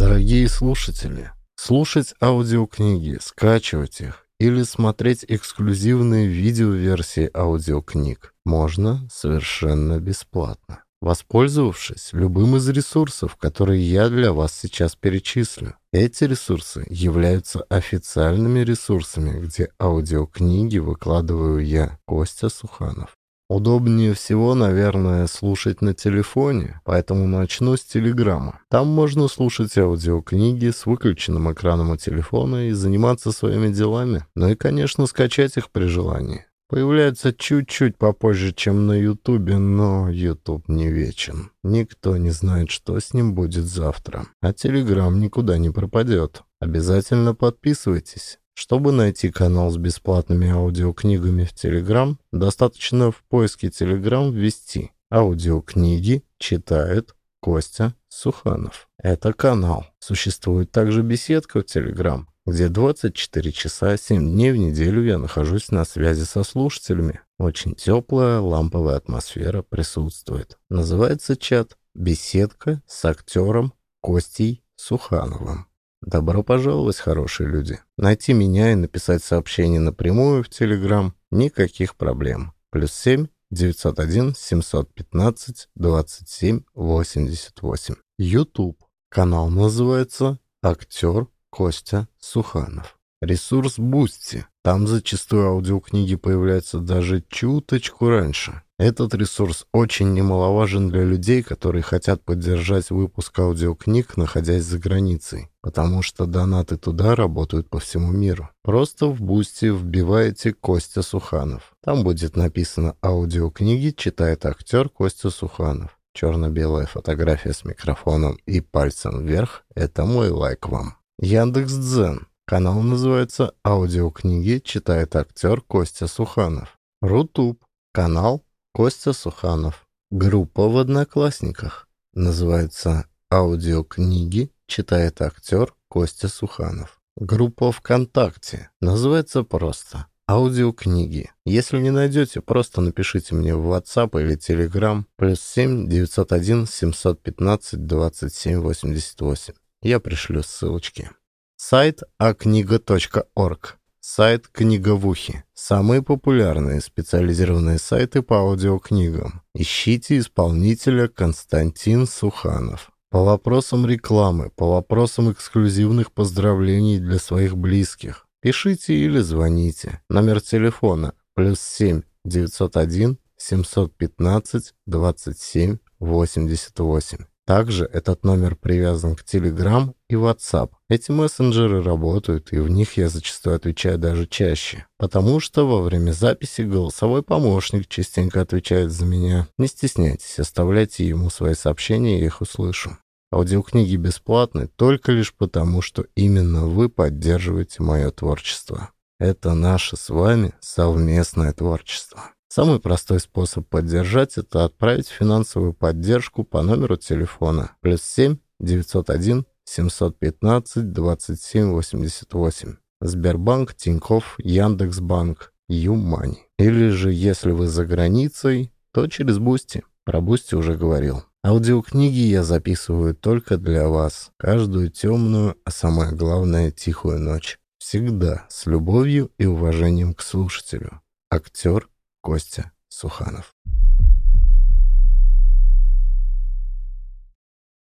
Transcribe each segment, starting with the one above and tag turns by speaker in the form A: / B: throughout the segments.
A: Дорогие слушатели, слушать аудиокниги, скачивать их или смотреть эксклюзивные видеоверсии аудиокниг можно совершенно бесплатно, воспользовавшись любым из ресурсов, которые я для вас сейчас перечислю. Эти ресурсы являются официальными ресурсами, где аудиокниги выкладываю я, Костя Суханов. Удобнее всего, наверное, слушать на телефоне, поэтому начну с Телеграма. Там можно слушать аудиокниги с выключенным экраном у телефона и заниматься своими делами. Ну и, конечно, скачать их при желании. Появляется чуть-чуть попозже, чем на Ютубе, но Ютуб не вечен. Никто не знает, что с ним будет завтра. А Телеграм никуда не пропадет. Обязательно подписывайтесь. Чтобы найти канал с бесплатными аудиокнигами в Телеграм, достаточно в поиске Телеграм ввести «Аудиокниги читает Костя Суханов». Это канал. Существует также беседка в Телеграм, где 24 часа 7 дней в неделю я нахожусь на связи со слушателями. Очень теплая ламповая атмосфера присутствует. Называется чат «Беседка с актером Костей Сухановым». Добро пожаловать, хорошие люди. Найти меня и написать сообщение напрямую в Телеграм – никаких проблем. Плюс 7 901 715 27 88. Ютуб. Канал называется «Актер Костя Суханов». Ресурс Бусти. Там зачастую аудиокниги появляются даже чуточку раньше. Этот ресурс очень немаловажен для людей, которые хотят поддержать выпуск аудиокниг, находясь за границей, потому что донаты туда работают по всему миру. Просто в Бусти вбиваете Костя Суханов. Там будет написано «Аудиокниги читает актер Костя Суханов». Черно-белая фотография с микрофоном и пальцем вверх – это мой лайк вам. Яндекс.Дзен. Канал называется «Аудиокниги читает актер Костя Суханов». Рутуб. Канал Костя Суханов. Группа в Одноклассниках. Называется «Аудиокниги читает актер Костя Суханов». Группа ВКонтакте. Называется просто «Аудиокниги». Если не найдете, просто напишите мне в WhatsApp или Telegram плюс 7 901 715 27 88. Я пришлю ссылочки. Сайт акнига.орг Сайт «Книговухи». Самые популярные специализированные сайты по аудиокнигам. Ищите исполнителя Константин Суханов. По вопросам рекламы, по вопросам эксклюзивных поздравлений для своих близких. Пишите или звоните. Номер телефона плюс 7 901 715 27 88. Также этот номер привязан к Telegram и WhatsApp. Эти мессенджеры работают, и в них я зачастую отвечаю даже чаще. Потому что во время записи голосовой помощник частенько отвечает за меня. Не стесняйтесь, оставляйте ему свои сообщения, я их услышу. Аудиокниги бесплатны только лишь потому, что именно вы поддерживаете мое творчество. Это наше с вами совместное творчество. Самый простой способ поддержать – это отправить финансовую поддержку по номеру телефона плюс 7 901 715 27 88. Сбербанк, Тинькофф, Яндекс.Банк, ЮMoney. Или же, если вы за границей, то через Бусти. Про Бусти уже говорил. Аудиокниги я записываю только для вас. Каждую темную, а самое главное, тихую ночь. Всегда с любовью и уважением к слушателю. Актер Костя Суханов.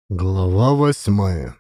A: Глава восьмая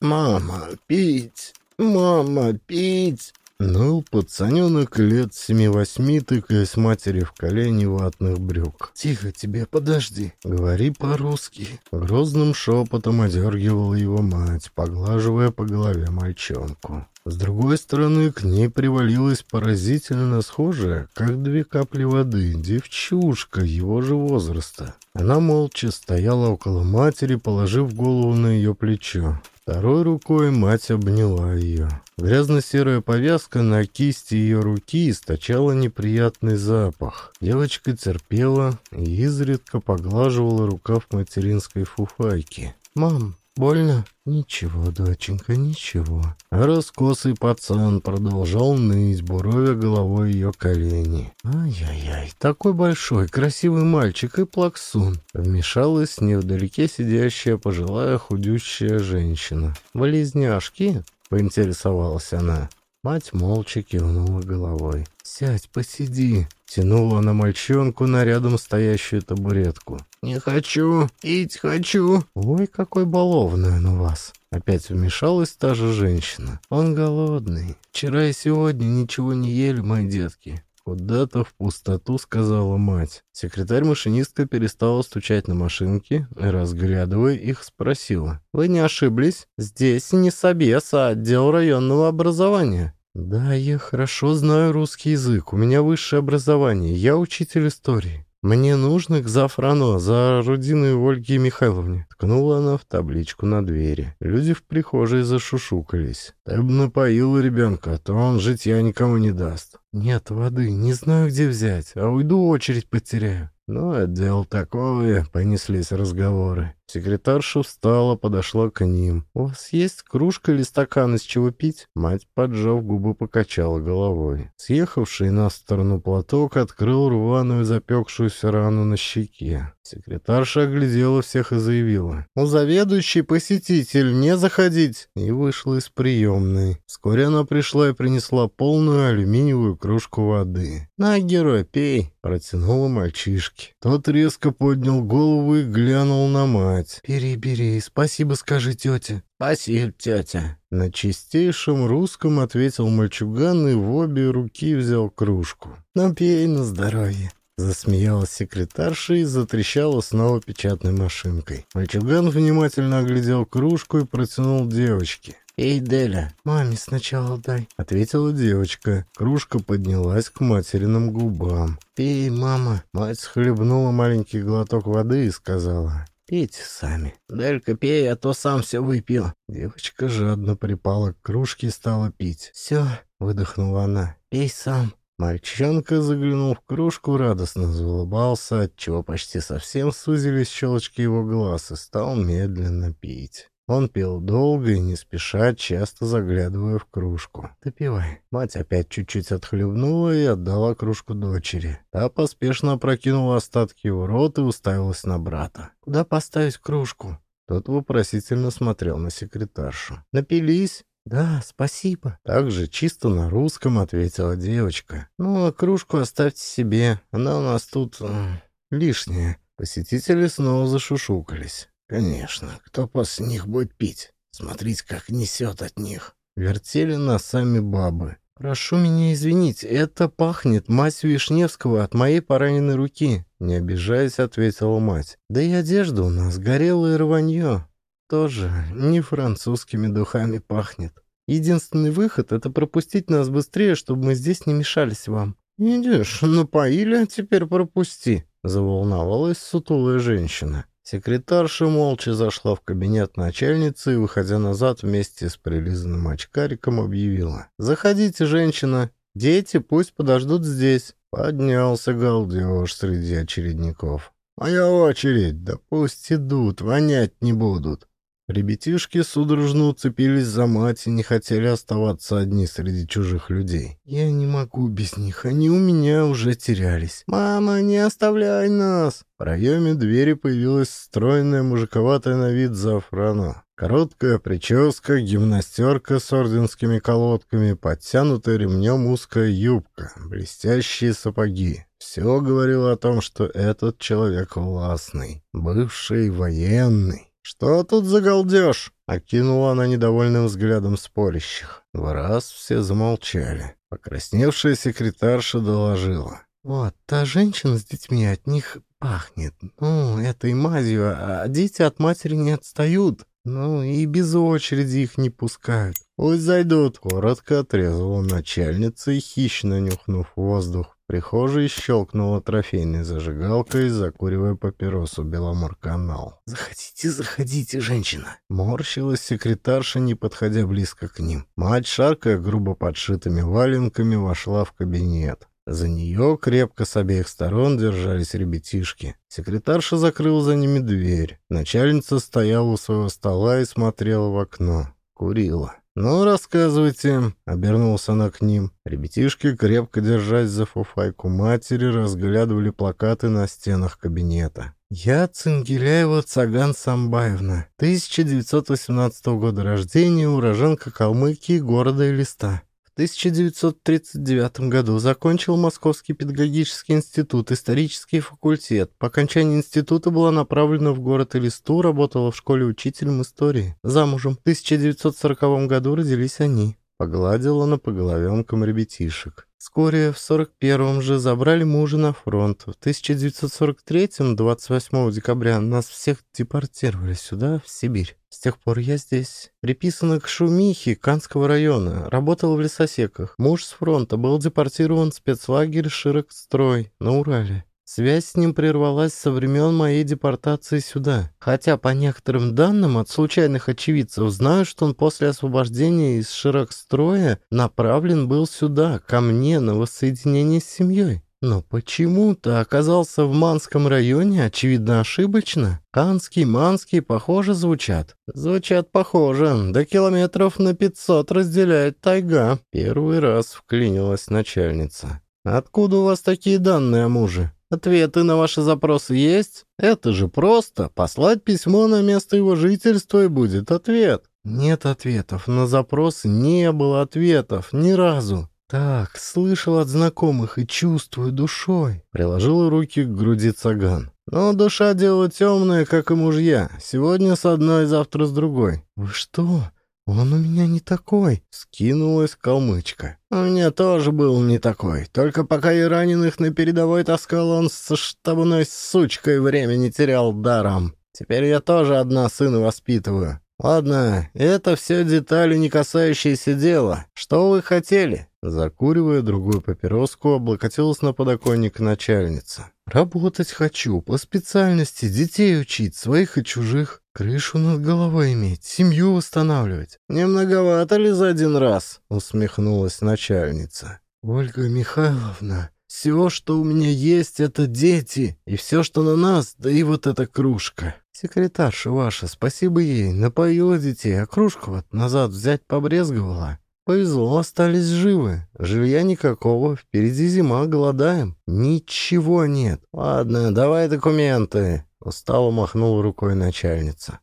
A: «Мама, пить! Мама, пить!» Ну, пацаненок лет семи-восьми, тыкаясь матери в колени ватных брюк. «Тихо тебе, подожди, говори по-русски». Грозным шепотом одергивала его мать, поглаживая по голове мальчонку. С другой стороны, к ней привалилась поразительно схожая, как две капли воды, девчушка его же возраста. Она молча стояла около матери, положив голову на ее плечо. Второй рукой мать обняла ее. Грязно-серая повязка на кисти ее руки источала неприятный запах. Девочка терпела и изредка поглаживала рукав материнской фуфайки. «Мам, Больно? Ничего, доченька, ничего. А раскосый пацан продолжал ныть, буровя головой ее колени. Ай-яй-яй, такой большой, красивый мальчик и плаксун. Вмешалась невдалеке сидящая пожилая худющая женщина. «Болезняшки?» — поинтересовалась она. Мать молча кивнула головой. «Сядь, посиди!» Тянула на мальчонку на рядом стоящую табуретку. «Не хочу, пить хочу!» «Ой, какой баловный он у вас!» Опять вмешалась та же женщина. «Он голодный. Вчера и сегодня ничего не ели мои детки. Куда-то в пустоту сказала мать. Секретарь-машинистка перестала стучать на машинки разглядывая их, спросила. «Вы не ошиблись? Здесь не собес, а отдел районного образования». «Да, я хорошо знаю русский язык. У меня высшее образование. Я учитель истории». «Мне нужно к Зафрану за Рудиной Ольге Михайловне». Ткнула она в табличку на двери. Люди в прихожей зашушукались. «Ты бы напоил ребенка, а то он житья никому не даст». «Нет воды, не знаю, где взять, а уйду очередь потеряю». «Ну, отдел такое», — понеслись разговоры. Секретарша встала, подошла к ним. «У вас есть кружка или стакан, из чего пить?» Мать, поджав губы, покачала головой. Съехавший на сторону платок открыл рваную запекшуюся рану на щеке. Секретарша оглядела всех и заявила. «У заведующий посетитель, не заходить!» И вышла из приемной. Вскоре она пришла и принесла полную алюминиевую кружку воды. «На, герой, пей!» — протянула мальчишке. Тот резко поднял голову и глянул на мать. «Бери, бери, спасибо скажи тете». «Спасибо, тетя». На чистейшем русском ответил мальчуган и в обе руки взял кружку. «Ну, пей на здоровье». Засмеялась секретарша и затрещала снова печатной машинкой. Мальчуган внимательно оглядел кружку и протянул девочке. «Эй, Деля, маме сначала дай», — ответила девочка. Кружка поднялась к материным губам. «Пей, мама». Мать схлебнула маленький глоток воды и сказала. Пейте сами. Делька, пей, а то сам все выпил. Девочка жадно припала к кружке и стала пить. Все, выдохнула она. Пей сам. Мальчонка заглянул в кружку, радостно заулыбался, отчего почти совсем сузились щелочки его глаз и стал медленно пить. Он пил долго и не спеша, часто заглядывая в кружку. «Допивай». Мать опять чуть-чуть отхлебнула и отдала кружку дочери. Та поспешно опрокинула остатки в рот и уставилась на брата. «Куда поставить кружку?» Тот вопросительно смотрел на секретаршу. «Напились?» «Да, спасибо». Так же чисто на русском ответила девочка. «Ну, а кружку оставьте себе. Она у нас тут... Э, лишняя». Посетители снова зашушукались. Конечно, кто после них будет пить? Смотрите, как несет от них. Вертели носами бабы. «Прошу меня извинить, это пахнет мазью Вишневского от моей пораненной руки», — не обижаясь, ответила мать. «Да и одежда у нас горелое рванье. Тоже не французскими духами пахнет. Единственный выход — это пропустить нас быстрее, чтобы мы здесь не мешались вам». «Идешь, напоили, а теперь пропусти», — заволновалась сутулая женщина. Секретарша молча зашла в кабинет начальницы и, выходя назад вместе с прилизанным очкариком, объявила. «Заходите, женщина. Дети пусть подождут здесь». Поднялся галдеж среди очередников. «Моя очередь. Да пусть идут, вонять не будут». Ребятишки судорожно уцепились за мать и не хотели оставаться одни среди чужих людей. «Я не могу без них, они у меня уже терялись». «Мама, не оставляй нас!» В проеме двери появилась стройная мужиковатая на вид Зафрана. Короткая прическа, гимнастерка с орденскими колодками, подтянутая ремнем узкая юбка, блестящие сапоги. Все говорило о том, что этот человек властный, бывший военный. «Что тут за галдеж?» — окинула она недовольным взглядом спорящих. В раз все замолчали. Покрасневшая секретарша доложила. «Вот, та женщина с детьми от них пахнет. Ну, этой мазью, а дети от матери не отстают. Ну, и без очереди их не пускают. «Пусть зайдут», — коротко отрезала начальница и, хищно нюхнув воздух, прихожей щелкнула трофейной зажигалкой, закуривая папиросу Беломор-канал. «Заходите, заходите, женщина!» Морщилась секретарша, не подходя близко к ним. Мать, шаркая грубо подшитыми валенками, вошла в кабинет. За нее крепко с обеих сторон держались ребятишки. Секретарша закрыла за ними дверь. Начальница стояла у своего стола и смотрела в окно. Курила. «Ну, рассказывайте», — обернулся она к ним. Ребятишки, крепко держась за фуфайку матери, разглядывали плакаты на стенах кабинета. «Я Цингеляева Цаган Самбаевна, 1918 года рождения, уроженка Калмыкии, города Элиста. 1939 году закончил Московский педагогический институт, исторический факультет. По окончании института была направлена в город Элисту, работала в школе учителем истории. Замужем. В 1940 году родились они. Погладила она по головенкам ребятишек. Вскоре, в 41-м же, забрали мужа на фронт. В 1943-м, 28 декабря, нас всех депортировали сюда, в Сибирь. С тех пор я здесь. Приписана к Шумихе, Канского района. Работала в лесосеках. Муж с фронта был депортирован в спецлагерь Широкстрой на Урале. Связь с ним прервалась со времен моей депортации сюда. Хотя, по некоторым данным от случайных очевидцев, знаю, что он после освобождения из Широкстроя направлен был сюда, ко мне, на воссоединение с семьей. Но почему-то оказался в Манском районе, очевидно, ошибочно. Канский, Манский похоже звучат. Звучат похоже. До километров на пятьсот разделяет тайга. Первый раз вклинилась начальница. Откуда у вас такие данные о муже? Ответы на ваши запросы есть? Это же просто. Послать письмо на место его жительства и будет ответ. Нет ответов. На запросы не было ответов. Ни разу. Так, слышал от знакомых и чувствую душой. Приложил руки к груди цаган. Но душа дело темное, как и мужья. Сегодня с одной, завтра с другой. Вы что? «Он у меня не такой», — скинулась калмычка. «У меня тоже был не такой. Только пока я раненых на передовой таскал, он со штабной сучкой времени терял даром. Теперь я тоже одна сына воспитываю. Ладно, это все детали, не касающиеся дела. Что вы хотели?» Закуривая другую папироску, облокотилась на подоконник начальница. «Работать хочу, по специальности, детей учить, своих и чужих. Крышу над головой иметь, семью восстанавливать. Не многовато ли за один раз? Усмехнулась начальница. Ольга Михайловна, все, что у меня есть, это дети. И все, что на нас, да и вот эта кружка. Секретарша ваша, спасибо ей, напоила детей, а кружку вот назад взять побрезговала. Повезло, остались живы. Жилья никакого, впереди зима, голодаем. Ничего нет. Ладно, давай документы. Устало махнула рукой начальница.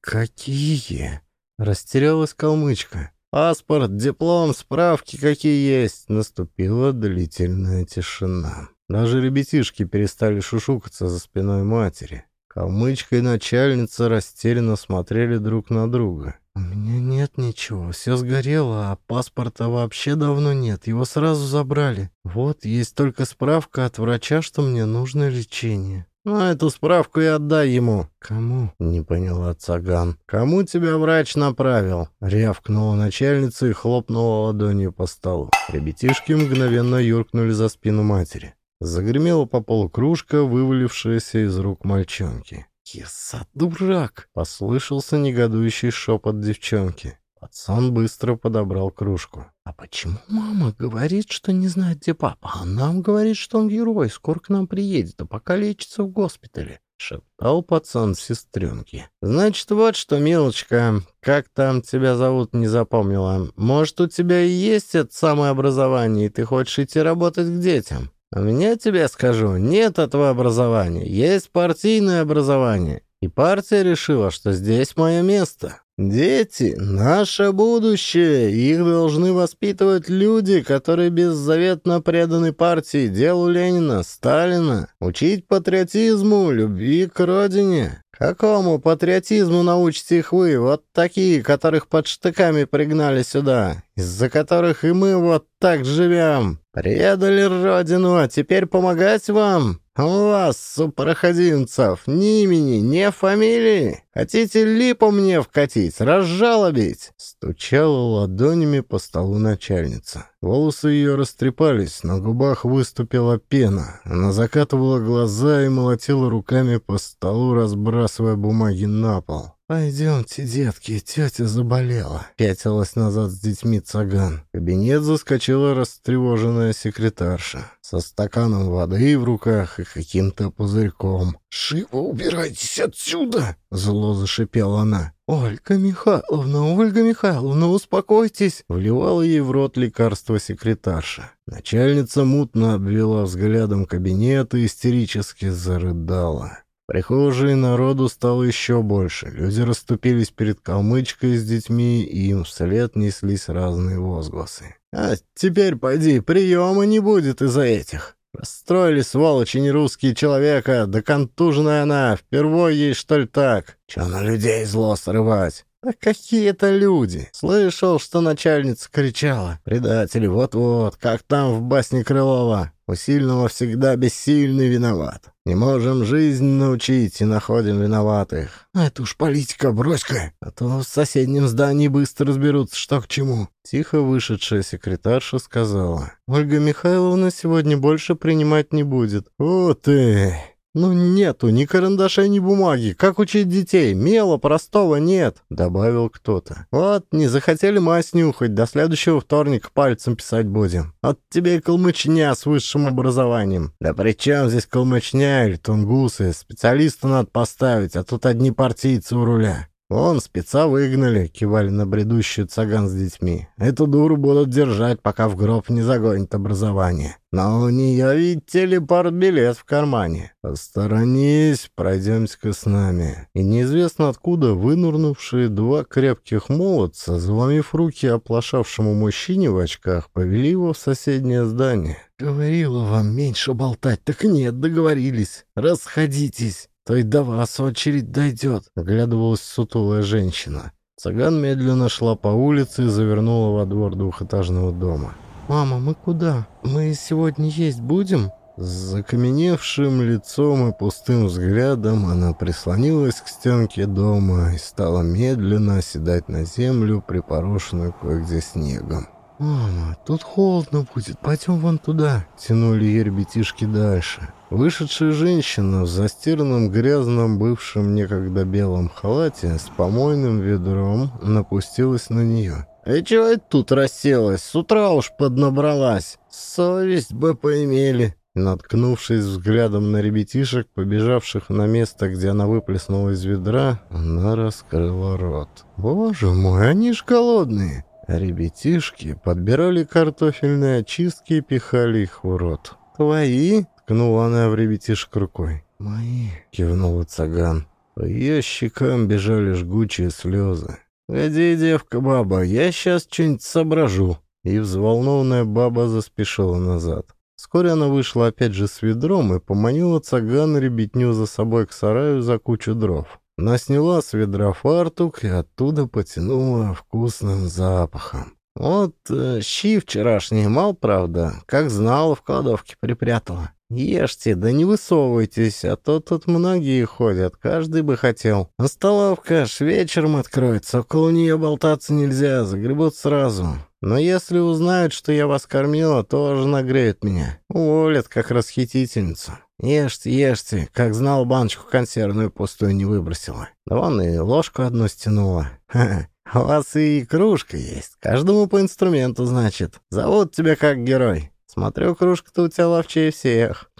A: «Какие?» Растерялась калмычка. «Паспорт, диплом, справки какие есть!» Наступила длительная тишина. Даже ребятишки перестали шушукаться за спиной матери. Калмычка и начальница растерянно смотрели друг на друга. «У меня нет ничего, все сгорело, а паспорта вообще давно нет, его сразу забрали. Вот, есть только справка от врача, что мне нужно лечение». «Ну, эту справку и отдай ему». «Кому?» — не поняла Цаган. «Кому тебя врач направил?» — рявкнула начальница и хлопнула ладонью по столу. Ребятишки мгновенно юркнули за спину матери. Загремела по полу кружка, вывалившаяся из рук мальчонки. «Киса, дурак!» — послышался негодующий шепот девчонки. Пацан быстро подобрал кружку. «А почему мама говорит, что не знает, где папа? А нам говорит, что он герой, скоро к нам приедет, а пока лечится в госпитале?» — шептал пацан сестренке. «Значит, вот что, милочка, как там тебя зовут, не запомнила. Может, у тебя и есть это самое образование, и ты хочешь идти работать к детям? У меня тебе скажу, нет этого образования, есть партийное образование. И партия решила, что здесь мое место. Дети — наше будущее, их должны воспитывать люди, которые беззаветно преданы партии, делу Ленина, Сталина, учить патриотизму, любви к родине. Какому патриотизму научите их вы, вот такие, которых под штыками пригнали сюда, из-за которых и мы вот так живем? Предали родину, а теперь помогать вам? «У вас, супроходимцев, ни имени, ни фамилии? Хотите липу мне вкатить, разжалобить?» Стучала ладонями по столу начальница. Волосы ее растрепались, на губах выступила пена. Она закатывала глаза и молотила руками по столу, разбрасывая бумаги на пол. «Пойдемте, детки, тетя заболела», — пятилась назад с детьми цаган. В кабинет заскочила растревоженная секретарша со стаканом воды в руках и каким-то пузырьком. «Живо убирайтесь отсюда!» — зло зашипела она. «Ольга Михайловна, Ольга Михайловна, успокойтесь!» Вливала ей в рот лекарство секретарша. Начальница мутно обвела взглядом кабинет и истерически зарыдала прихожей народу стало еще больше. Люди расступились перед калмычкой с детьми, и им вслед неслись разные возгласы. «А теперь пойди, приема не будет из-за этих!» Расстроили, сволочи, нерусские человека, да контуженная она, впервые ей, что ли, так? Че на людей зло срывать? Да какие это люди? Слышал, что начальница кричала. Предатели, вот-вот, как там в басне Крылова. У сильного всегда бессильный виноват. Не можем жизнь научить и находим виноватых. А это уж политика, брось-ка, а то в соседнем здании быстро разберутся, что к чему». Тихо вышедшая секретарша сказала. «Ольга Михайловна сегодня больше принимать не будет». «О ты!» «Ну нету ни карандаша, ни бумаги. Как учить детей? Мела простого нет», — добавил кто-то. «Вот, не захотели мазь нюхать, до следующего вторника пальцем писать будем. От тебе и калмычня с высшим образованием». «Да при чем здесь калмычня или тунгусы? Специалиста надо поставить, а тут одни партийцы у руля». «Вон, спеца выгнали», — кивали на бредущую цаган с детьми. «Эту дуру будут держать, пока в гроб не загонит образование. Но у нее, видите ли, билет в кармане. Посторонись, пройдемте-ка с нами». И неизвестно откуда вынурнувшие два крепких молодца, заломив руки оплошавшему мужчине в очках, повели его в соседнее здание. «Говорила вам меньше болтать, так нет, договорились. Расходитесь» то и до вас очередь дойдет», — оглядывалась сутулая женщина. Цаган медленно шла по улице и завернула во двор двухэтажного дома. «Мама, мы куда? Мы сегодня есть будем?» С закаменевшим лицом и пустым взглядом она прислонилась к стенке дома и стала медленно оседать на землю, припорошенную кое-где снегом. «Мама, тут холодно будет, пойдем вон туда», — тянули ей ребятишки дальше. Вышедшая женщина в застиранном грязном бывшем некогда белом халате с помойным ведром напустилась на нее. «И чего это тут расселась? С утра уж поднабралась. Совесть бы поимели». Наткнувшись взглядом на ребятишек, побежавших на место, где она выплеснула из ведра, она раскрыла рот. «Боже мой, они ж голодные!» Ребятишки подбирали картофельные очистки и пихали их в рот. «Твои?» — ткнула она в ребятишек рукой. «Мои?» — кивнула цаган. По ее щекам бежали жгучие слезы. «Иди, девка-баба, я сейчас что-нибудь соображу». И взволнованная баба заспешила назад. Вскоре она вышла опять же с ведром и поманила цаган ребятню за собой к сараю за кучу дров. Она сняла с ведра фартук и оттуда потянула вкусным запахом. Вот э, щи вчерашние мал, правда, как знала, в кладовке припрятала. Ешьте, да не высовывайтесь, а то тут многие ходят, каждый бы хотел. А столовка аж вечером откроется, около нее болтаться нельзя, загребут сразу. Но если узнают, что я вас кормила, тоже нагреют меня. Уволят, как расхитительницу. Ешьте, ешьте, как знал, баночку консервную пустую не выбросила. Да вон и ложку одну стянула. Ха -ха. У вас и кружка есть. Каждому по инструменту, значит. Зовут тебя как герой. Смотрю, кружка-то у тебя ловчее всех.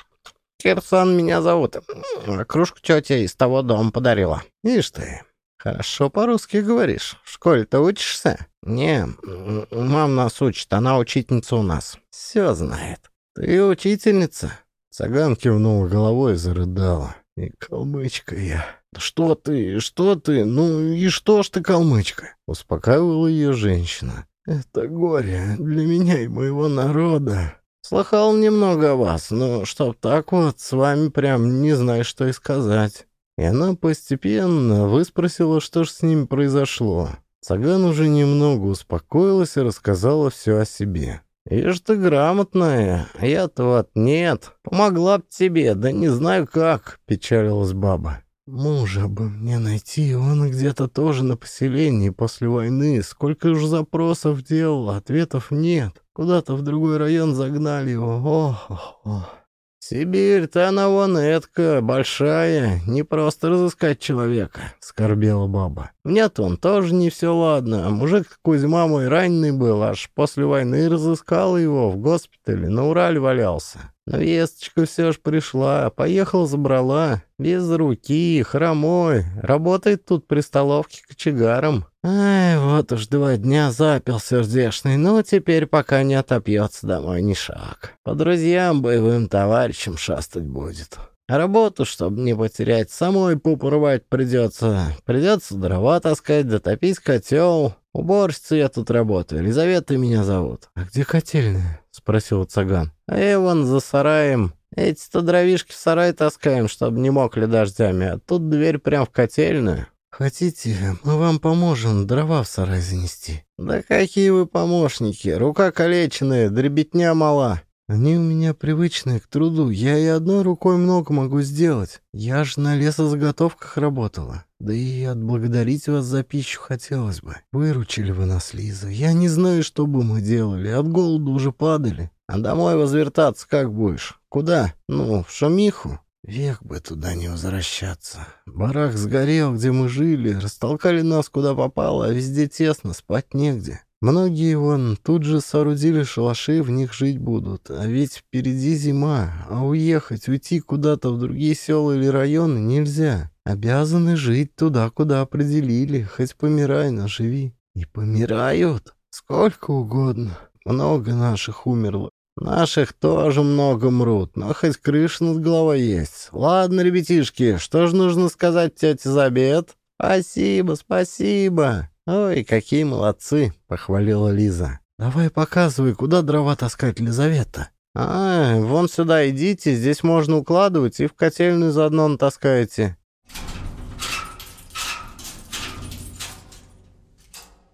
A: Кирсан меня зовут. А кружку тетя из того дома подарила. Ишь ты, хорошо по-русски говоришь. В школе-то учишься? Не, мам нас учит, она учительница у нас. Все знает. Ты учительница? Саган кивнула головой и зарыдала. И калмычка я. «Что ты? Что ты? Ну и что ж ты, калмычка?» Успокаивала ее женщина. «Это горе для меня и моего народа. Слыхал немного о вас, но чтоб так вот с вами прям не знаю, что и сказать». И она постепенно выспросила, что ж с ним произошло. Цаган уже немного успокоилась и рассказала все о себе. «Ишь ты грамотная, я-то вот нет. Помогла б тебе, да не знаю как», — печалилась баба. «Мужа бы мне найти, он где-то тоже на поселении после войны. Сколько уж запросов делал, ответов нет. Куда-то в другой район загнали его. Ох, ох, ох». «Сибирь-то она вон эткая, большая, не просто разыскать человека», — скорбела баба. «Нет, он тоже не все ладно. А мужик Кузьма мой раненый был, аж после войны разыскал его в госпитале, на Урале валялся. Но весточка все ж пришла, поехал забрала, без руки, хромой, работает тут при столовке кочегаром. Ай, вот уж два дня запил сердешный, но теперь пока не отопьется домой ни шаг. По друзьям боевым товарищам шастать будет». А работу, чтобы не потерять, самой пупу рвать придется. Придется дрова таскать, дотопить котел. Уборщица я тут работаю, Елизавета меня зовут. А где котельная? Спросил Цаган. А я вон за сараем. Эти-то дровишки в сарай таскаем, чтобы не мокли дождями, а тут дверь прям в котельную. «Хотите, мы вам поможем дрова в сарай занести?» «Да какие вы помощники! Рука калеченная, дребетня мала!» Они у меня привычные к труду, я и одной рукой много могу сделать. Я ж на лесозаготовках работала. Да и отблагодарить вас за пищу хотелось бы. Выручили вы нас, Лиза. Я не знаю, что бы мы делали. От голода уже падали. А домой возвертаться как будешь? Куда? Ну, в Шамиху? Век бы туда не возвращаться. Барак сгорел, где мы жили, растолкали нас куда попало, а везде тесно, спать негде. Многие вон тут же соорудили шалаши, в них жить будут. А ведь впереди зима, а уехать, уйти куда-то в другие села или районы нельзя. Обязаны жить туда, куда определили. Хоть помирай, но живи. И помирают. Сколько угодно. Много наших умерло. Наших тоже много мрут, но хоть крыша над головой есть. Ладно, ребятишки, что же нужно сказать тете за обед? Спасибо, спасибо. «Ой, какие молодцы!» — похвалила Лиза. «Давай показывай, куда дрова таскать, Лизавета?» «А, вон сюда идите, здесь можно укладывать и в котельную заодно натаскаете».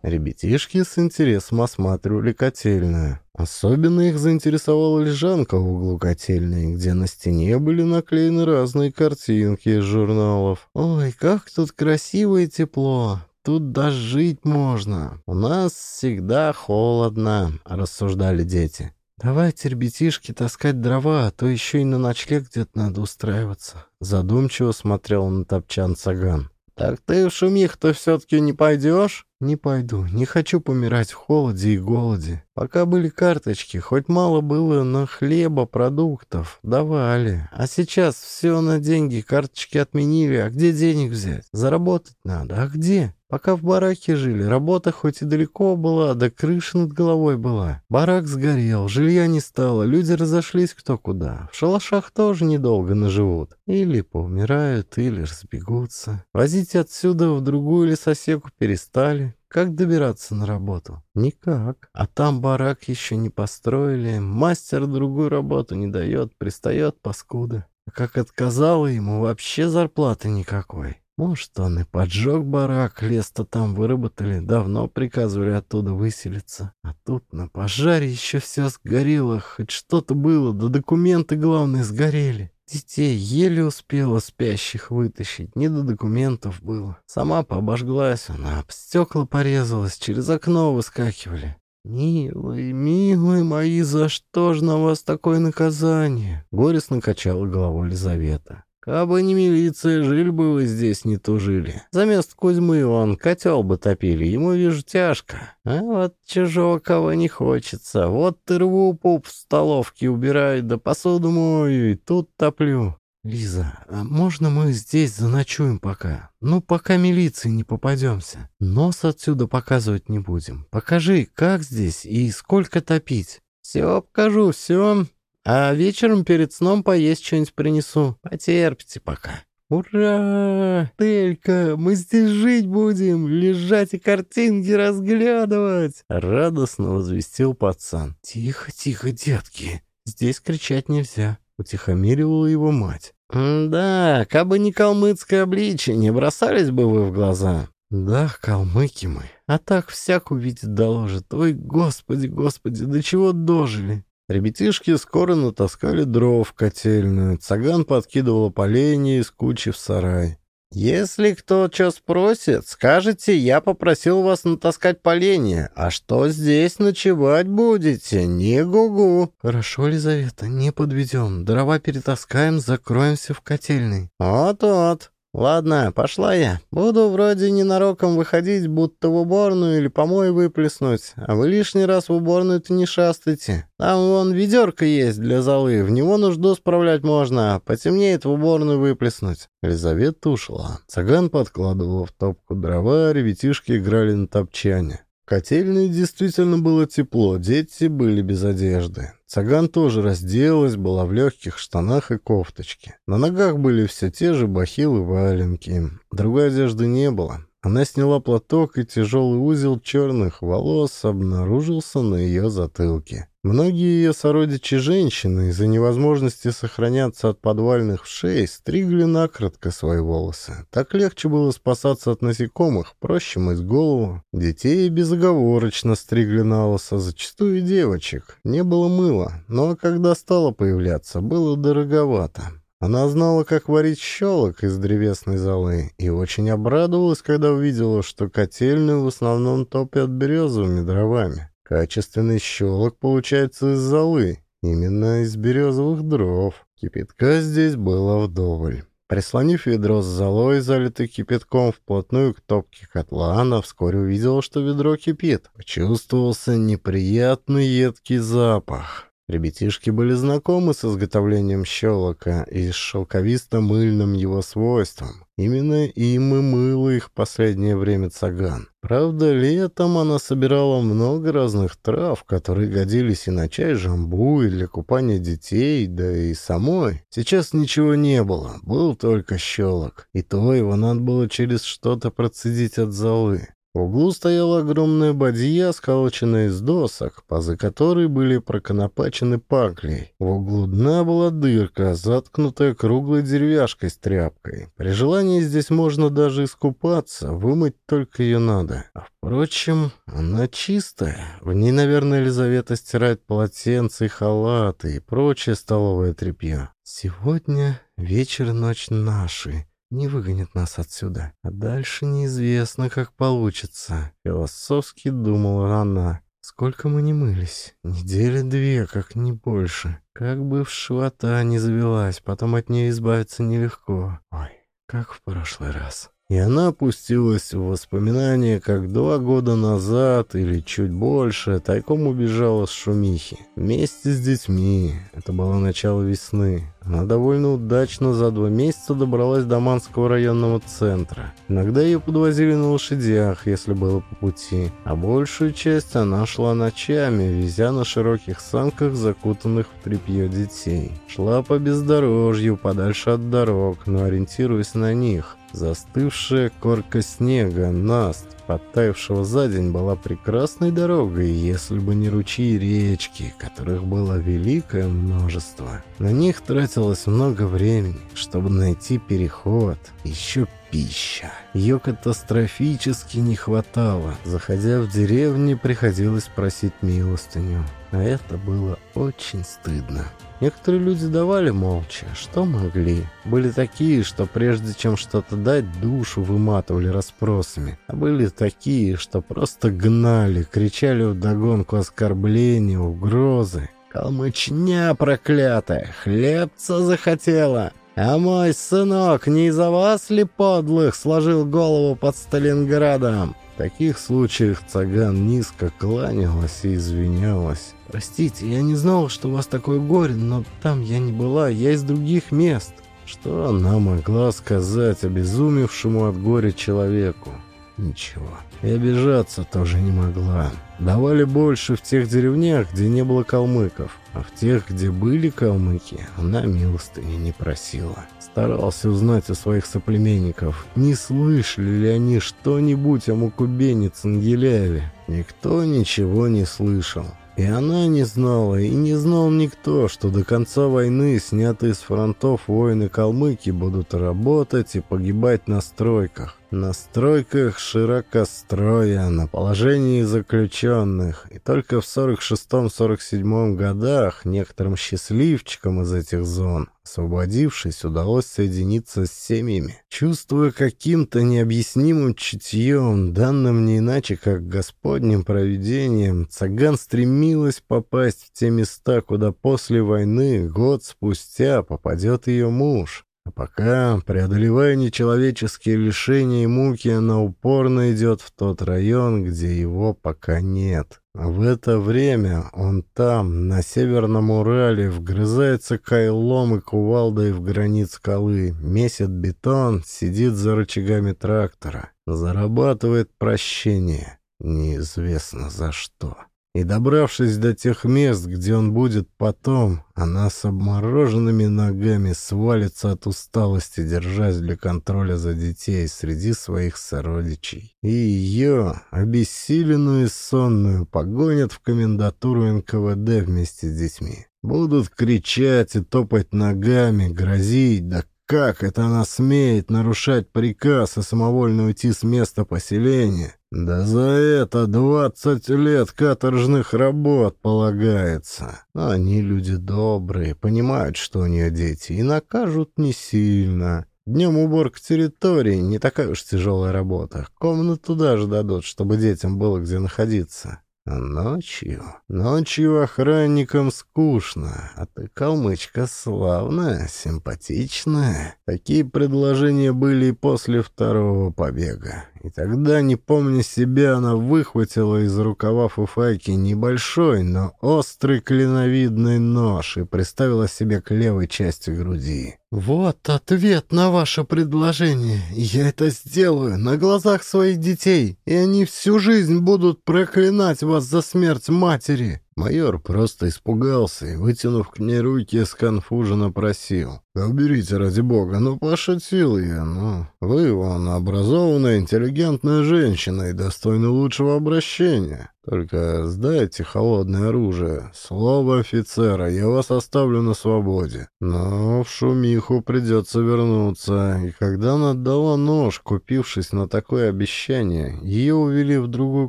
A: Ребятишки с интересом осматривали котельную. Особенно их заинтересовала лежанка в углу котельной, где на стене были наклеены разные картинки из журналов. «Ой, как тут красиво и тепло! Тут даже жить можно. У нас всегда холодно», — рассуждали дети. «Давайте, ребятишки, таскать дрова, а то еще и на ночлег где-то надо устраиваться». Задумчиво смотрел на топчан Саган. «Так ты в шумих-то все-таки не пойдешь?» «Не пойду. Не хочу помирать в холоде и голоде. Пока были карточки, хоть мало было, но хлеба, продуктов давали. А сейчас все на деньги, карточки отменили. А где денег взять? Заработать надо. А где?» Пока в бараке жили, работа хоть и далеко была, да крыша над головой была. Барак сгорел, жилья не стало, люди разошлись кто куда. В шалашах тоже недолго наживут. Или поумирают, или разбегутся. Возить отсюда в другую лесосеку перестали. Как добираться на работу? Никак. А там барак еще не построили, мастер другую работу не дает, пристает паскуда. А как отказала ему, вообще зарплаты никакой. Может, он и поджег барак, лес-то там выработали, давно приказывали оттуда выселиться. А тут на пожаре еще все сгорело, хоть что-то было, да документы, главное, сгорели. Детей еле успела спящих вытащить, не до документов было. Сама пообожглась она, об стекла порезалась, через окно выскакивали. «Милые, милые мои, за что ж на вас такое наказание?» Горестно качала головой Лизавета. Кабы не милиция, жили бы вы здесь, не тужили. Замест Кузьмы он котел бы топили, ему, вижу, тяжко. А вот чужого кого не хочется. Вот ты рву пуп в столовке убираю, да посуду мою, и тут топлю. «Лиза, а можно мы здесь заночуем пока? Ну, пока милиции не попадемся. Нос отсюда показывать не будем. Покажи, как здесь и сколько топить». «Все покажу, все. А вечером перед сном поесть что-нибудь принесу. Потерпите пока. «Ура! Телька, мы здесь жить будем, лежать и картинки разглядывать!» Радостно возвестил пацан. «Тихо, тихо, детки, здесь кричать нельзя», — утихомиривала его мать. «Да, кабы не калмыцкое обличие, не бросались бы вы в глаза». «Да, калмыки мы, а так всяк увидит доложит. Ой, господи, господи, до чего дожили!» Ребятишки скоро натаскали дров в котельную. Цаган подкидывал поленья из кучи в сарай. Если кто что спросит, скажете, я попросил вас натаскать поленья, а что здесь ночевать будете? Не гугу.
B: Хорошо, Лизавета, не подведем. Дрова перетаскаем, закроемся в котельной.
A: Вот-вот. «Ладно, пошла я. Буду вроде ненароком выходить, будто в уборную или помой выплеснуть. А вы лишний раз в уборную-то не шастайте. Там вон ведерко есть для золы, в него нужду справлять можно, а потемнеет в уборную выплеснуть». Елизавета ушла. Цаган подкладывал в топку дрова, ребятишки играли на топчане. В котельной действительно было тепло, дети были без одежды. Цаган тоже разделась, была в легких штанах и кофточке. На ногах были все те же бахилы валенки. Другой одежды не было. Она сняла платок, и тяжелый узел черных волос обнаружился на ее затылке. Многие ее сородичи женщины из-за невозможности сохраняться от подвальных вшей стригли накратко свои волосы. Так легче было спасаться от насекомых, проще мыть голову. Детей безоговорочно стригли на лысо, зачастую девочек. Не было мыла, но когда стало появляться, было дороговато. Она знала, как варить щелок из древесной золы, и очень обрадовалась, когда увидела, что котельную в основном топят березовыми дровами. Качественный щелок получается из золы, именно из березовых дров. Кипятка здесь было вдоволь. Прислонив ведро с золой, залитой кипятком, вплотную к топке котла, она вскоре увидела, что ведро кипит. Почувствовался неприятный едкий запах. Ребятишки были знакомы с изготовлением щелока и с шелковисто-мыльным его свойством. Именно им и мыло их последнее время цаган. Правда, летом она собирала много разных трав, которые годились и на чай жамбу, и для купания детей, да и самой. Сейчас ничего не было, был только щелок. И то его надо было через что-то процедить от золы. В углу стояла огромная бадья, сколоченная из досок, пазы которой были проконопачены паклей. В углу дна была дырка, заткнутая круглой деревяшкой с тряпкой. При желании здесь можно даже искупаться, вымыть только ее надо. А впрочем, она чистая. В ней, наверное, Елизавета стирает полотенца и халаты и прочее столовое тряпье.
B: «Сегодня вечер ночь наши», не выгонит нас отсюда. А дальше неизвестно, как получится. Философски думала она. Сколько мы не мылись? Недели две, как не больше. Как бы в швата не завелась, потом от нее избавиться нелегко. Ой, как в прошлый раз.
A: И она опустилась в воспоминания, как два года назад или чуть больше тайком убежала с шумихи. Вместе с детьми. Это было начало весны. Она довольно удачно за два месяца добралась до Манского районного центра. Иногда ее подвозили на лошадях, если было по пути, а большую часть она шла ночами, везя на широких санках закутанных в тряпье детей. Шла по бездорожью, подальше от дорог, но ориентируясь на них. Застывшая корка снега, наст, подтаявшего за день, была прекрасной дорогой, если бы не ручьи и речки, которых было великое множество. На них тратилось много времени, чтобы найти переход. Еще пища. Ее катастрофически не хватало. Заходя в деревню, приходилось просить милостыню. А это было очень стыдно. Некоторые люди давали молча, что могли. Были такие, что прежде чем что-то дать, душу выматывали расспросами. А были такие, что просто гнали, кричали вдогонку оскорбления, угрозы. «Калмычня проклятая! Хлебца захотела!» «А мой сынок не из-за вас ли подлых сложил голову под Сталинградом?» В таких случаях Цаган низко кланялась и извинялась.
B: «Простите, я не знала, что у вас такое горе, но там я не была, я из других мест».
A: Что она могла сказать обезумевшему от горя человеку? Ничего. И обижаться тоже не могла. Давали больше в тех деревнях, где не было калмыков. А в тех, где были калмыки, она милостыни не просила. Старался узнать у своих соплеменников, не слышали ли они что-нибудь о Мукубене Цангеляеве. Никто ничего не слышал. И она не знала, и не знал никто, что до конца войны снятые с фронтов воины калмыки будут работать и погибать на стройках. На стройках широкостроя, на положении заключенных. И только в 46-47 годах некоторым счастливчикам из этих зон, освободившись, удалось соединиться с семьями. Чувствуя каким-то необъяснимым чутьем, данным не иначе, как господним провидением, Цаган стремилась попасть в те места, куда после войны, год спустя, попадет ее муж. А пока, преодолевая нечеловеческие лишения и муки, она упорно идет в тот район, где его пока нет. А в это время он там, на Северном Урале, вгрызается кайлом и кувалдой в гранит скалы, месит бетон, сидит за рычагами трактора, зарабатывает прощение. Неизвестно за что. И добравшись до тех мест, где он будет потом, она с обмороженными ногами свалится от усталости, держась для контроля за детей среди своих сородичей. И ее, обессиленную и сонную, погонят в комендатуру НКВД вместе с детьми. Будут кричать и топать ногами, грозить, да как это она смеет нарушать приказ и самовольно уйти с места поселения? Да за это двадцать лет каторжных работ полагается. Они люди добрые, понимают, что у нее дети, и накажут не сильно. Днем уборка территории не такая уж тяжелая работа. Комнату даже дадут, чтобы детям было где находиться. Ночью? Ночью охранникам скучно, а ты, калмычка, славная, симпатичная. Такие предложения были и после второго побега. И тогда, не помня себя, она выхватила из рукава фуфайки небольшой, но острый клиновидный нож и приставила себе к левой части груди. «Вот ответ на ваше предложение. Я это сделаю на глазах своих детей, и они всю жизнь будут проклинать вас за смерть матери». Майор просто испугался и, вытянув к ней руки, сконфуженно просил. «Да уберите, ради бога, ну пошутил я, ну. Вы, вон, образованная, интеллигентная женщина и достойны лучшего обращения. Только сдайте холодное оружие. Слово офицера, я вас оставлю на свободе. Но в шумиху придется вернуться. И когда она отдала нож, купившись на такое обещание, ее увели в другую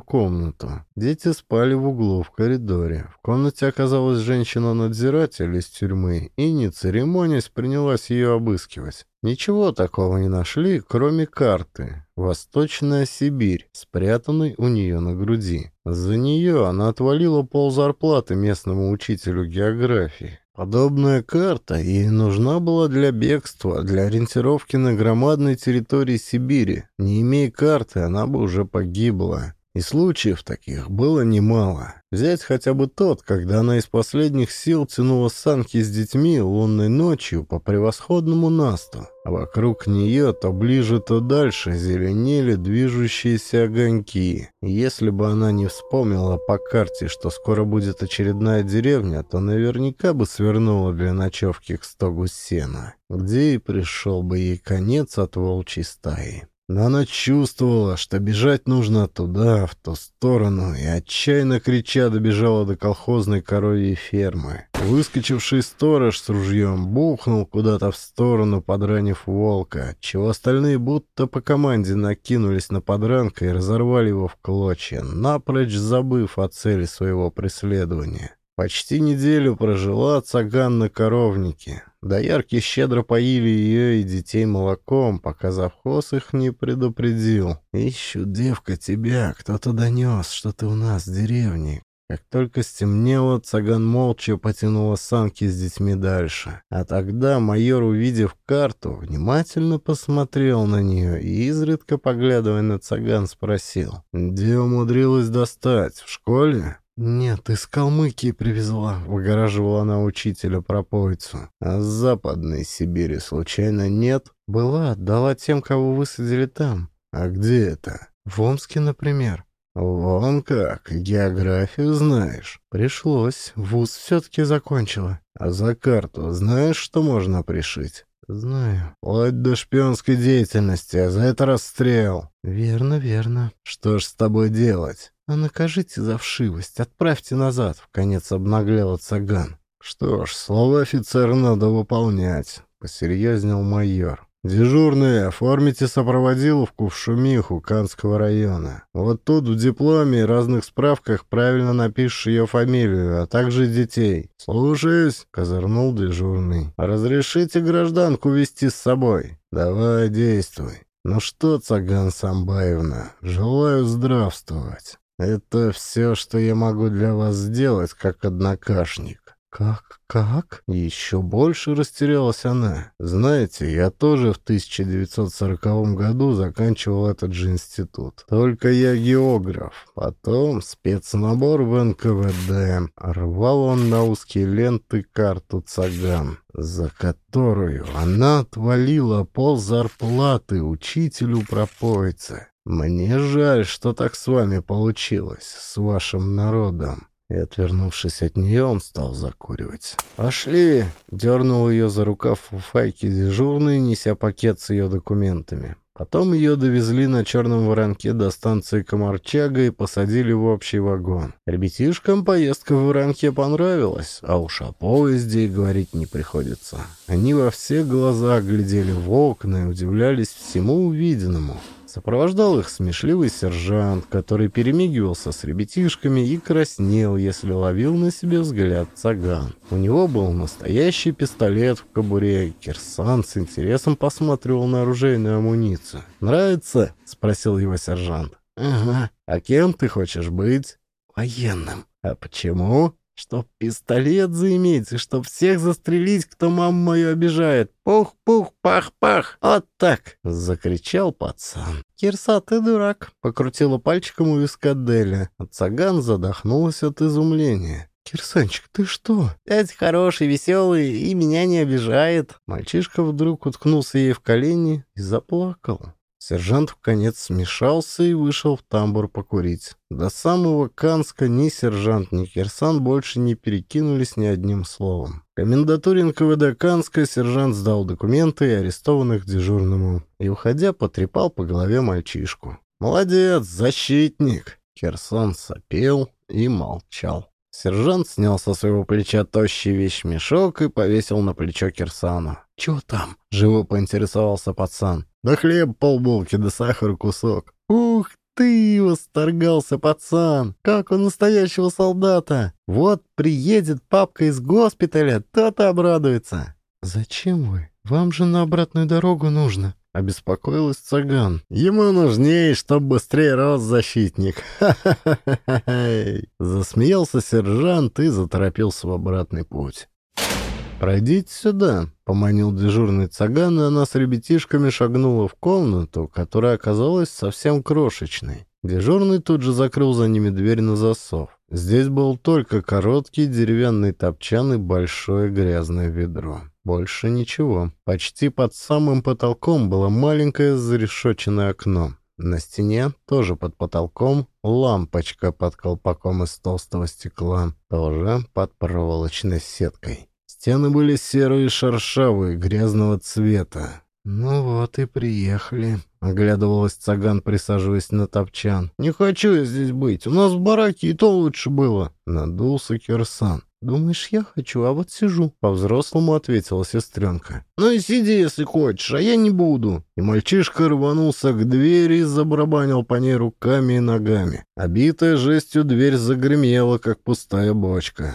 A: комнату. Дети спали в углу в коридоре. В комнате оказалась женщина-надзиратель из тюрьмы и, не церемонясь, принялась ее обыскивать. Ничего такого не нашли, кроме карты. Восточная Сибирь, спрятанной у нее на груди. За нее она отвалила пол зарплаты местному учителю географии. Подобная карта ей нужна была для бегства, для ориентировки на громадной территории Сибири. Не имея карты, она бы уже погибла. И случаев таких было немало. Взять хотя бы тот, когда она из последних сил тянула санки с детьми лунной ночью по превосходному насту, а вокруг нее то ближе, то дальше зеленели движущиеся огоньки. И если бы она не вспомнила по карте, что скоро будет очередная деревня, то наверняка бы свернула для ночевки к стогу сена, где и пришел бы ей конец от волчьей стаи. Но она чувствовала, что бежать нужно туда, в ту сторону, и отчаянно крича добежала до колхозной коровьей фермы. Выскочивший сторож с ружьем бухнул куда-то в сторону, подранив волка, чего остальные будто по команде накинулись на подранка и разорвали его в клочья, напрочь забыв о цели своего преследования. Почти неделю прожила Цаган на коровнике. Доярки щедро поили ее и детей молоком, пока завхоз их не предупредил. «Ищу, девка, тебя. Кто-то донес, что ты у нас в деревне. Как только стемнело, Цаган молча потянула санки с детьми дальше. А тогда майор, увидев карту, внимательно посмотрел на нее и, изредка поглядывая на Цаган, спросил. «Где умудрилась достать? В школе?» «Нет, из Калмыкии привезла», — выгораживала она учителя пропойцу. «А с Западной Сибири случайно нет?» «Была, отдала тем, кого высадили там». «А где это?» «В Омске, например». «Вон как, географию знаешь». «Пришлось, вуз все-таки закончила». «А за карту знаешь, что можно пришить?» «Знаю». «Вплоть до шпионской деятельности, а за это расстрел». «Верно, верно». «Что ж с тобой делать?» «А накажите за вшивость, отправьте назад», — в конец обнаглел Цаган. «Что ж, слово офицера надо выполнять», — посерьезнел майор. Дежурные, оформите сопроводиловку в Шумиху Канского района. Вот тут в дипломе и разных справках правильно напишешь ее фамилию, а также детей. Слушаюсь, козырнул дежурный. Разрешите гражданку вести с собой. Давай, действуй. Ну что, Цаган Самбаевна, желаю здравствовать. Это все, что я могу для вас сделать, как однокашник.
B: «Как? Как?»
A: Еще больше растерялась она. «Знаете, я тоже в 1940 году заканчивал этот же институт. Только я географ. Потом спецнабор в НКВД. Рвал он на узкие ленты карту Цаган, за которую она отвалила пол зарплаты учителю-пропойце. Мне жаль, что так с вами получилось, с вашим народом. И, отвернувшись от нее, он стал закуривать. «Пошли!» — дернул ее за рукав фуфайки дежурный, неся пакет с ее документами. Потом ее довезли на черном воронке до станции Комарчага и посадили в общий вагон. Ребятишкам поездка в воронке понравилась, а уж о поезде говорить не приходится. Они во все глаза глядели в окна и удивлялись всему увиденному. Сопровождал их смешливый сержант, который перемигивался с ребятишками и краснел, если ловил на себе взгляд цаган. У него был настоящий пистолет в кобуре, Кирсан с интересом посматривал на оружейную амуницию. «Нравится?» — спросил его сержант. «Ага. А кем ты хочешь быть?» «Военным». «А почему?» Чтоб пистолет заиметь, и чтоб всех застрелить, кто маму мою обижает. Пух-пух, пах-пах, вот так!» — закричал пацан. «Кирса, ты дурак!» — покрутила пальчиком у виска Деля. А Цаган задохнулась от изумления. «Кирсанчик, ты что?» «Дядь хороший, веселый и меня не обижает». Мальчишка вдруг уткнулся ей в колени и заплакал. Сержант в конец смешался и вышел в тамбур покурить. До самого Канска ни сержант, ни Кирсан больше не перекинулись ни одним словом. В комендатуре НКВД Канска сержант сдал документы и арестованных дежурному. И, уходя, потрепал по голове мальчишку. «Молодец, защитник!» Кирсан сопел и молчал. Сержант снял со своего плеча тощий вещмешок и повесил на плечо Кирсану. «Чё там?» — живо поинтересовался пацан. «Да хлеб полбулки, да сахар кусок». «Ух ты!» — восторгался пацан. «Как у настоящего солдата! Вот приедет папка из госпиталя, то-то обрадуется». «Зачем вы? Вам же на обратную дорогу нужно», — обеспокоилась Цаган. «Ему нужнее, чтоб быстрее рос защитник. Ха-ха-ха-ха!» Засмеялся сержант и заторопился в обратный путь. «Пройдите сюда», — поманил дежурный цаган, и она с ребятишками шагнула в комнату, которая оказалась совсем крошечной. Дежурный тут же закрыл за ними дверь на засов. Здесь был только короткий деревянный топчан и большое грязное ведро. Больше ничего. Почти под самым потолком было маленькое зарешоченное окно. На стене, тоже под потолком, лампочка под колпаком из толстого стекла, тоже под проволочной сеткой. Стены были серые и шершавые, грязного цвета. «Ну вот и приехали», — оглядывалась Цаган, присаживаясь на топчан. «Не хочу я здесь быть. У нас в бараке и то лучше было», — надулся Кирсан. «Думаешь, я хочу, а вот сижу», — по-взрослому ответила сестренка. «Ну и сиди, если хочешь, а я не буду». И мальчишка рванулся к двери и забарабанил по ней руками и ногами. Обитая жестью дверь загремела, как пустая бочка.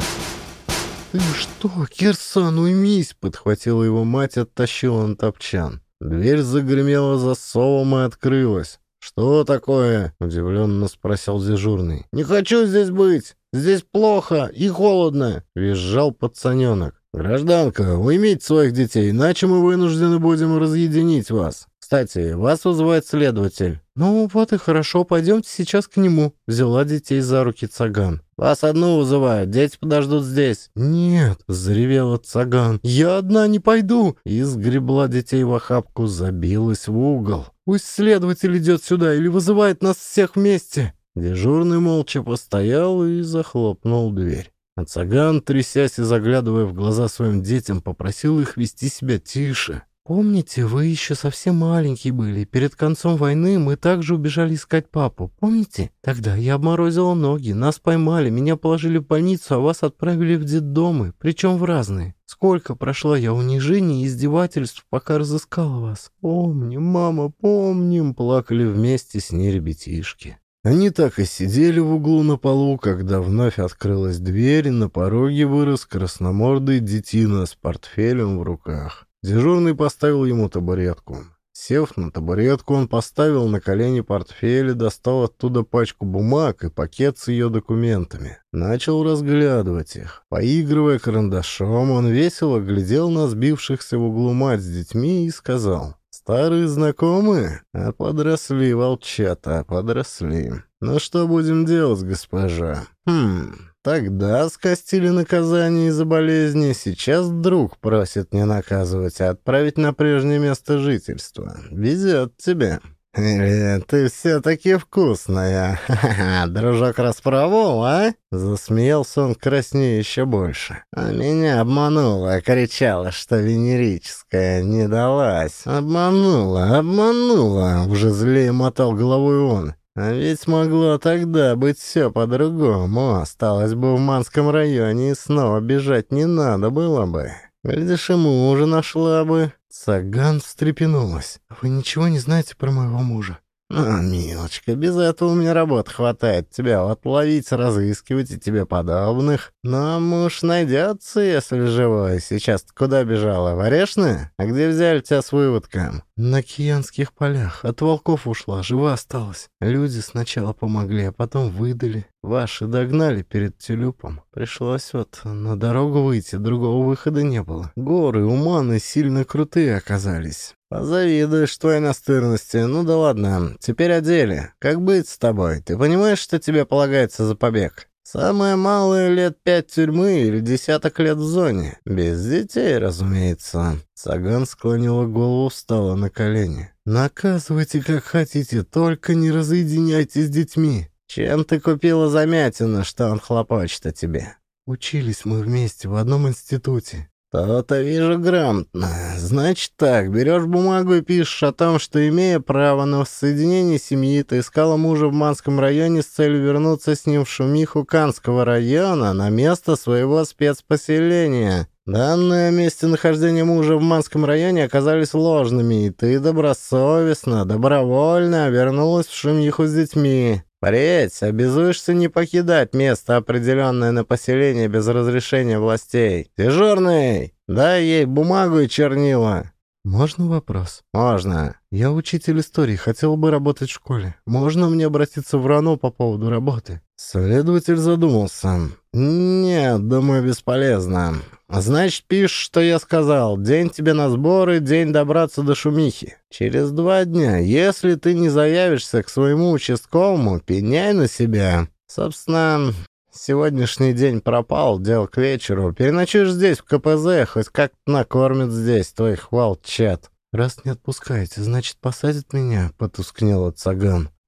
A: «Ты что, Кирсан, уймись!» — подхватила его мать, оттащила на топчан. Дверь загремела засовом и открылась. «Что такое?» — удивленно спросил дежурный. «Не хочу здесь быть! Здесь плохо и холодно!» — визжал пацаненок. «Гражданка, уймите своих детей, иначе мы вынуждены будем разъединить вас. Кстати, вас вызывает следователь». «Ну вот и хорошо, пойдемте сейчас к нему», — взяла детей за руки Цаган. «Вас одну вызывают, дети подождут здесь». «Нет», — заревела Цаган, — «я одна не пойду». И сгребла детей в охапку, забилась в угол. «Пусть следователь идет сюда или вызывает нас всех вместе». Дежурный молча постоял и захлопнул дверь. А Цаган, трясясь и заглядывая в глаза своим детям, попросил их вести себя тише. «Помните, вы еще совсем маленькие были. Перед концом войны мы также убежали искать папу. Помните? Тогда я обморозила ноги, нас поймали, меня положили в больницу, а вас отправили в детдомы, причем в разные.
B: Сколько прошла я унижений и издевательств, пока разыскала вас. Помним, мама, помним, плакали вместе с ней ребятишки. Они так и сидели в углу на полу, когда вновь открылась дверь, и на пороге вырос красномордый детина с портфелем в руках. Дежурный поставил ему табуретку. Сев на табуретку, он поставил на колени портфель и достал оттуда пачку бумаг и пакет с ее документами. Начал разглядывать их. Поигрывая карандашом, он весело глядел на сбившихся в углу мать с детьми и сказал... «Старые знакомые? А подросли, волчата, подросли. Ну что будем делать, госпожа? Хм, тогда скостили наказание из-за болезни, сейчас друг просит не наказывать, а отправить на прежнее место жительства. Везет тебе». «Или ты все-таки вкусная, Ха-ха, дружок распробовал, а?» Засмеялся он краснее еще больше. «А меня обманула, кричала, что венерическая не далась. Обманула, обманула!» Уже злее мотал головой он. А ведь могло тогда быть все по-другому. Осталось бы в Манском районе и снова бежать не надо было бы. Глядишь, и мужа нашла бы. Саган встрепенулась. «Вы ничего не знаете про моего мужа?» «А, милочка, без этого у меня работы хватает. Тебя вот ловить, разыскивать и тебе подобных. Но муж найдется, если живой. сейчас куда бежала? В Орешное? А где взяли тебя с выводком?» «На Киянских полях. От волков ушла, жива осталась. Люди сначала помогли, а потом выдали. Ваши догнали перед Тюлюпом. Пришлось вот на дорогу выйти, другого выхода не было. Горы, уманы сильно крутые оказались. «Позавидуешь твоей настырности. Ну да ладно. Теперь о деле. Как быть с тобой? Ты понимаешь, что тебе полагается за побег?» «Самое малое лет пять тюрьмы или десяток лет в зоне. Без детей, разумеется». Саган склонила голову, встала на колени. «Наказывайте, как хотите, только не разъединяйте с детьми. Чем ты купила замятина, что он хлопочет о тебе?» «Учились мы вместе в одном институте. «То-то вижу грамотно. Значит так, берешь бумагу и пишешь о том, что, имея право на воссоединение семьи, ты искала мужа в Манском районе с целью вернуться с ним в шумиху Канского района на место своего спецпоселения. Данные о месте нахождения мужа в Манском районе оказались ложными, и ты добросовестно, добровольно вернулась в шумиху с детьми. Впредь обязуешься не покидать место, определенное на поселение без разрешения властей. Дежурный, дай ей бумагу и чернила. «Можно вопрос?» «Можно. Я учитель истории, хотел бы работать в школе. Можно мне обратиться в РАНО по поводу работы?» Следователь задумался. «Нет, думаю, бесполезно. Значит, пишешь, что я сказал. День тебе на сборы, день добраться до шумихи. Через два дня, если ты не заявишься к своему участковому, пеняй на себя. Собственно, Сегодняшний день пропал, дело к вечеру. Переночуешь здесь, в КПЗ, хоть как-то накормят здесь твой хвал-чат. Раз не отпускаете, значит, посадят меня, — потускнел от.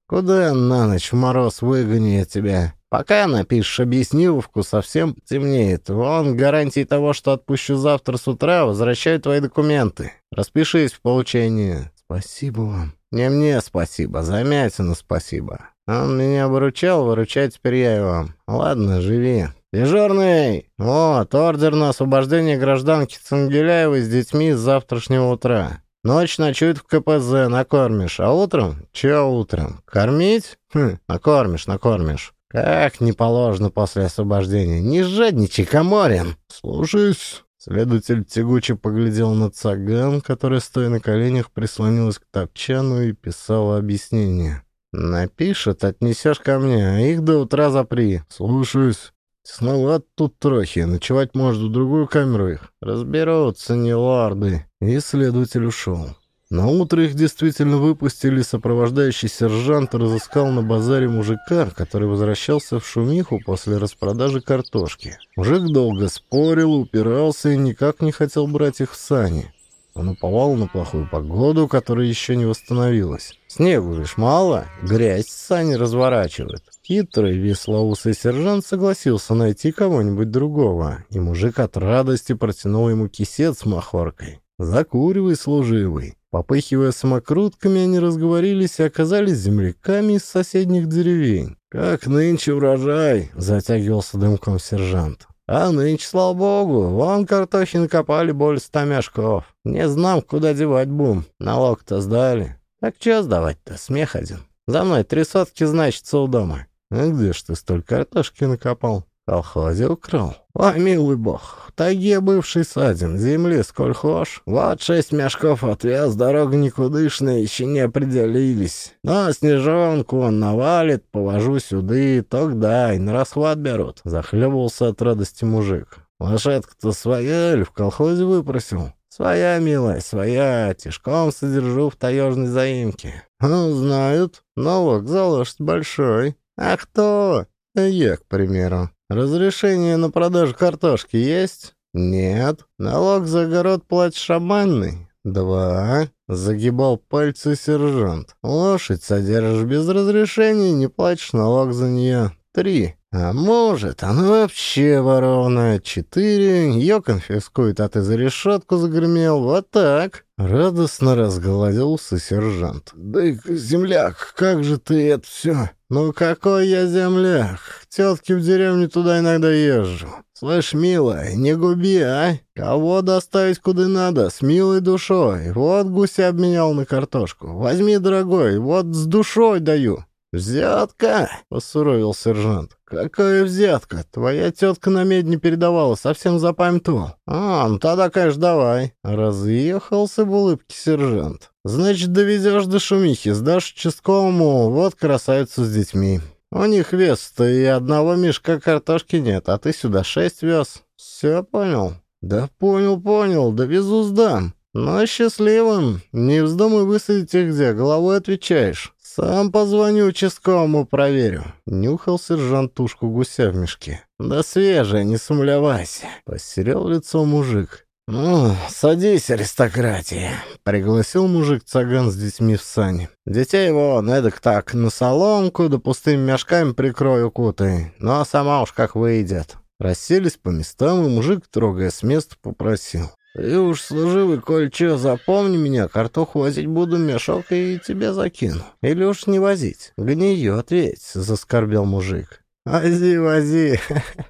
B: Куда на ночь в мороз выгоню я тебя? Пока напишешь объясниловку, совсем темнеет. Вон гарантии того, что отпущу завтра с утра, возвращаю твои документы. Распишись в получении. Спасибо вам. Не мне спасибо, Замятину спасибо. Он меня выручал, выручать теперь я его. Ладно, живи. Дежурный! Вот, ордер на освобождение гражданки Цангеляевой с детьми с завтрашнего утра. Ночь ночует в КПЗ, накормишь. А утром? Че утром? Кормить? Хм, накормишь, накормишь. Как не положено после освобождения. Не жадничай, Каморин. Слушаюсь. Следователь тягуче поглядел на Цаган, которая, стоя на коленях, прислонилась к топчану и писала объяснение. «Напишет, отнесешь ко мне, а их до утра запри. Слушаюсь. Снова тут трохи, ночевать может в другую камеру их. Разберутся, не лорды». И следователь ушел. На утро их действительно выпустили, сопровождающий сержант разыскал на базаре мужика, который возвращался в шумиху после распродажи картошки. Мужик долго спорил, упирался и никак не хотел брать их в сани. Он уповал на плохую погоду, которая еще не восстановилась. Снегу лишь мало, грязь сани разворачивает. Хитрый веслоусый сержант согласился найти кого-нибудь другого, и мужик от радости протянул ему кисет с махоркой. Закуривай, служивый. Попыхивая самокрутками, они разговорились и оказались земляками из соседних деревень. «Как нынче урожай!» — затягивался дымком сержант. А нынче, слава богу, вон картохи накопали более ста мешков. Не знам, куда девать бум. Налог-то сдали. Так что сдавать-то? Смех один. За мной три сотки значится у дома. А где ж ты столько картошки накопал? Колхозе украл. Ой, милый бог, тайге бывший садин, земли сколь хошь. Вот шесть мешков отвез, дорога никудышная, еще не определились. Но снежонку он навалит, повожу сюда, тогда и на расхват берут. Захлебывался от радости мужик. Лошадка-то своя или в колхозе выпросил? Своя, милая, своя, тишком содержу в таежной заимке. Ну, знают, налог за лошадь большой. А кто? Я, к примеру. Разрешение на продажу картошки есть? Нет. Налог за огород платишь шаманный? Два. Загибал пальцы сержант. Лошадь содержишь без разрешения, не платишь налог за нее. Три. А может, она вообще ворованная. Четыре. Ее конфискуют, а ты за решетку загремел. Вот так. Радостно разгладился сержант. Да и земляк, как же ты это все? Ну какой я земляк? Тетки в деревню туда иногда езжу. Слышь, милая, не губи, а? Кого доставить куда надо, с милой душой. Вот гуся обменял на картошку. Возьми, дорогой, вот с душой даю. «Взятка?» — посуровил сержант. «Какая взятка? Твоя тетка на медь не передавала, совсем запамятовал». «А, ну тогда, конечно, давай». Разъехался в улыбке сержант. «Значит, довезешь до шумихи, сдашь участковому, вот красавицу с детьми. У них вес-то и одного мешка картошки нет, а ты сюда шесть вез. Все понял?» «Да понял, понял, довезу сдам. Но счастливым. Не вздумай высадить их где, головой отвечаешь». «Сам позвоню участковому, проверю». Нюхал сержант тушку гуся в мешке. «Да свежая, не сомлевайся». Посерел лицо мужик. «Ну, садись, аристократия», — пригласил мужик-цаган с детьми в сани. «Детей его, эдак так, на соломку, да пустыми мешками прикрою кутой. Ну, а сама уж как выйдет». Расселись по местам, и мужик, трогая с места, попросил. «Ты уж служивый, коль чё, запомни меня, картоху возить буду, мешок и тебе закину. Или уж не возить, гниет ведь», — заскорбел мужик. «Вози, вози,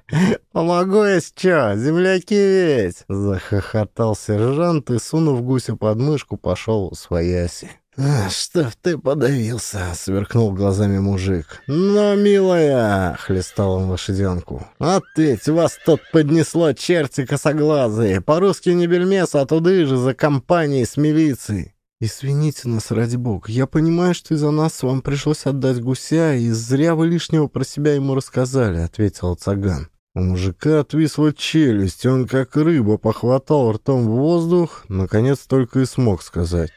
B: помогу я чё, земляки ведь!» — захохотал сержант и, сунув гуся под мышку, пошел в свояси. «А, «Что ты подавился?» — сверкнул глазами мужик. «Но, милая!» — хлестал он лошаденку. «Ответь, вас тут поднесло черти косоглазые! По-русски не бельмес, а туды же за компанией с милицией!» «Извините нас, ради бога. Я понимаю, что из-за нас вам пришлось отдать гуся, и зря вы лишнего про себя ему рассказали», — ответил Цаган. У мужика отвисла челюсть, он как рыба похватал ртом в воздух, наконец только и смог сказать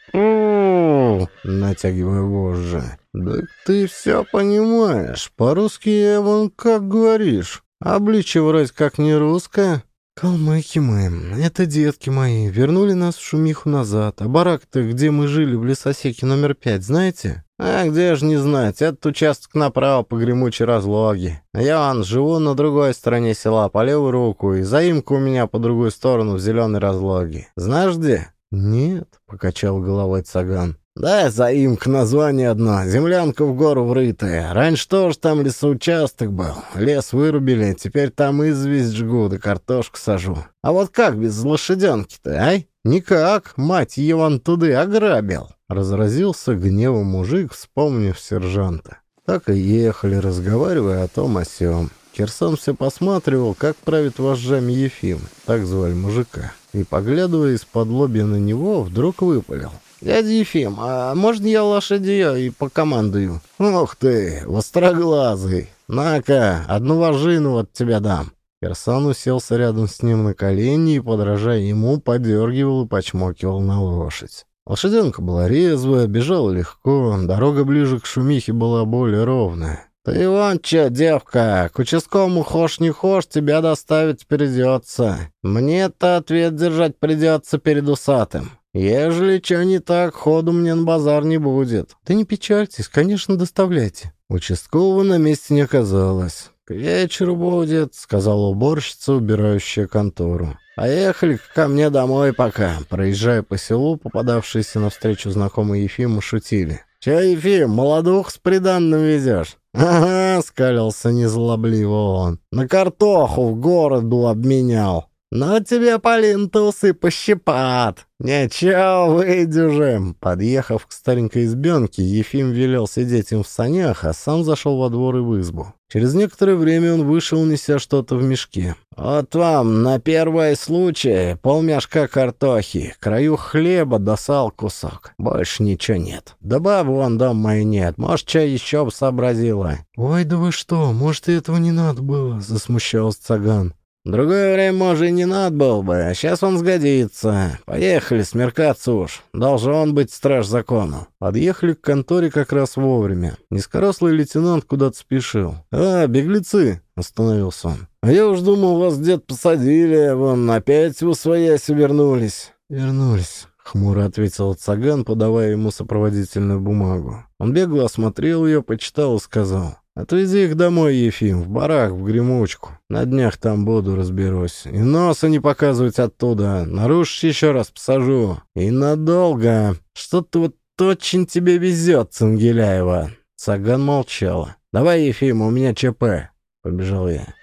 B: натягивая вожжи. «Да ты все понимаешь. По-русски я вон как говоришь. Обличие вроде как не русское». «Калмыки мы, это детки мои, вернули нас в шумиху назад. А барак-то, где мы жили, в лесосеке номер пять, знаете?» «А где же не знать, этот участок направо по гремучей разлоге. Я, вон, живу на другой стороне села, по левую руку, и заимка у меня по другую сторону в зеленой разлоге. Знаешь где?» «Нет», — покачал головой Цаган. «Да, заимка название одно. Землянка в гору врытая. Раньше тоже там лесоучасток был. Лес вырубили, теперь там известь жгу да картошку сажу. А вот как без лошаденки-то, ай? Никак, мать он туды ограбил!» Разразился гневом мужик, вспомнив сержанта. Так и ехали, разговаривая о том о сём. Кирсан все посматривал, как правит вожжами Ефим, так звали мужика, и, поглядывая из-под лобья на него, вдруг выпалил. «Дядя Ефим, а можно я лошадью и покомандую?» «Ух ты, востроглазый! На-ка, одну вожину от тебя дам!» Кирсан уселся рядом с ним на колени и, подражая ему, подергивал и почмокивал на лошадь. Лошаденка была резвая, бежала легко, дорога ближе к шумихе была более ровная. «Ты вон че, девка, к участковому хошь не хошь, тебя доставить придется. Мне-то ответ держать придется перед усатым. Ежели что не так, ходу мне на базар не будет. Да не печальтесь, конечно, доставляйте. Участкового на месте не оказалось. «К вечеру будет», — сказала уборщица, убирающая контору. «Поехали ко мне домой пока». Проезжая по селу, попадавшиеся навстречу знакомые Ефиму шутили. «Че, Ефим, молодух с приданным везешь?»
A: «Ага», — скалился незлобливо он, — «на картоху в городу обменял». «Но тебе, Полин-то усы пощипат!» «Ничего, выйдем!» Подъехав к старенькой избенке, Ефим велел сидеть им в санях, а сам зашел во двор и в избу. Через некоторое время он вышел, неся что-то в мешке. «Вот вам на первый случай полмешка картохи, краю хлеба досал кусок. Больше ничего нет. Да бабы вон дом моей нет, может, чай еще бы сообразила».
B: «Ой, да вы что, может, и этого не надо было?» — засмущался Цаган.
A: Другое время, может, и не надо было бы, а сейчас он сгодится. Поехали, смеркаться уж. Должен быть страж закону».
B: Подъехали к конторе как раз вовремя. Низкорослый лейтенант куда-то спешил.
A: «А, беглецы!» — остановился он. «А я уж думал, вас где-то посадили, вон опять в своясь вернулись».
B: «Вернулись», — хмуро ответил Цаган, подавая ему сопроводительную бумагу. Он бегло осмотрел ее, почитал и сказал.
A: Отвези их домой, Ефим, в барак, в гремучку. На днях там буду, разберусь. И носа не показывать оттуда. Нарушишь, еще раз посажу. И надолго. Что-то вот очень тебе везет, Цангеляева. Саган молчала. «Давай, Ефим, у меня ЧП», — побежал я.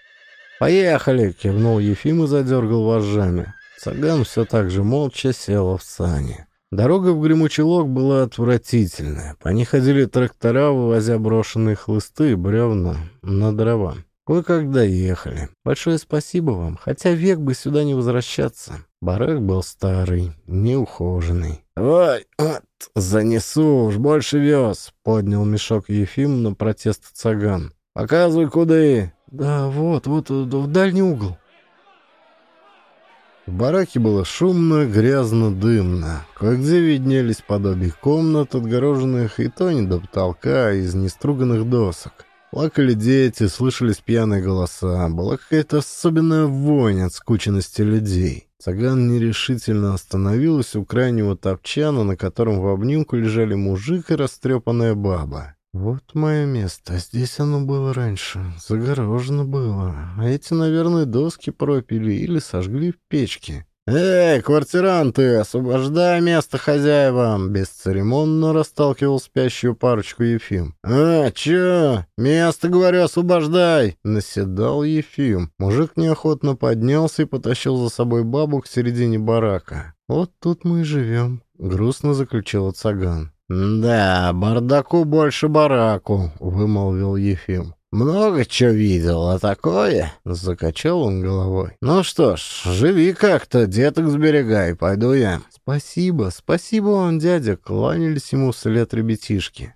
A: «Поехали!» — кивнул Ефим и задергал вожжами. Саган все так же молча села в сани. Дорога в Гремучий была отвратительная. По ней ходили трактора, вывозя брошенные хлысты и бревна на дрова. Кое-как доехали. Большое спасибо вам, хотя век бы сюда не возвращаться. Барак был старый, неухоженный. «Ой, от, занесу, уж больше вез», — поднял мешок Ефим на протест цаган. «Показывай, куда».
B: «Да, вот, вот, в дальний угол».
A: В бараке было шумно, грязно, дымно. Кое-где виднелись подобие комнат, отгороженных и то не до потолка, а из неструганных досок. Плакали дети, слышались пьяные голоса. Была какая-то особенная вонь от скученности людей. Цаган нерешительно остановилась у крайнего топчана, на котором в обнимку лежали мужик и растрепанная баба.
B: «Вот мое место. Здесь оно было раньше. Загорожено было. А эти, наверное, доски пропили или сожгли в печке».
A: «Эй, квартиранты, освобождай место хозяевам!» Бесцеремонно расталкивал спящую парочку Ефим. «А, чё? Место, говорю, освобождай!» Наседал Ефим. Мужик неохотно поднялся и потащил за собой бабу к середине барака.
B: «Вот тут мы и живем», — грустно заключил Цаган.
A: «Да, бардаку больше бараку», — вымолвил Ефим. «Много чего видел, а такое?» — закачал он головой. «Ну что ж, живи как-то, деток сберегай, пойду я».
B: «Спасибо, спасибо вам, дядя», — кланялись ему вслед ребятишки.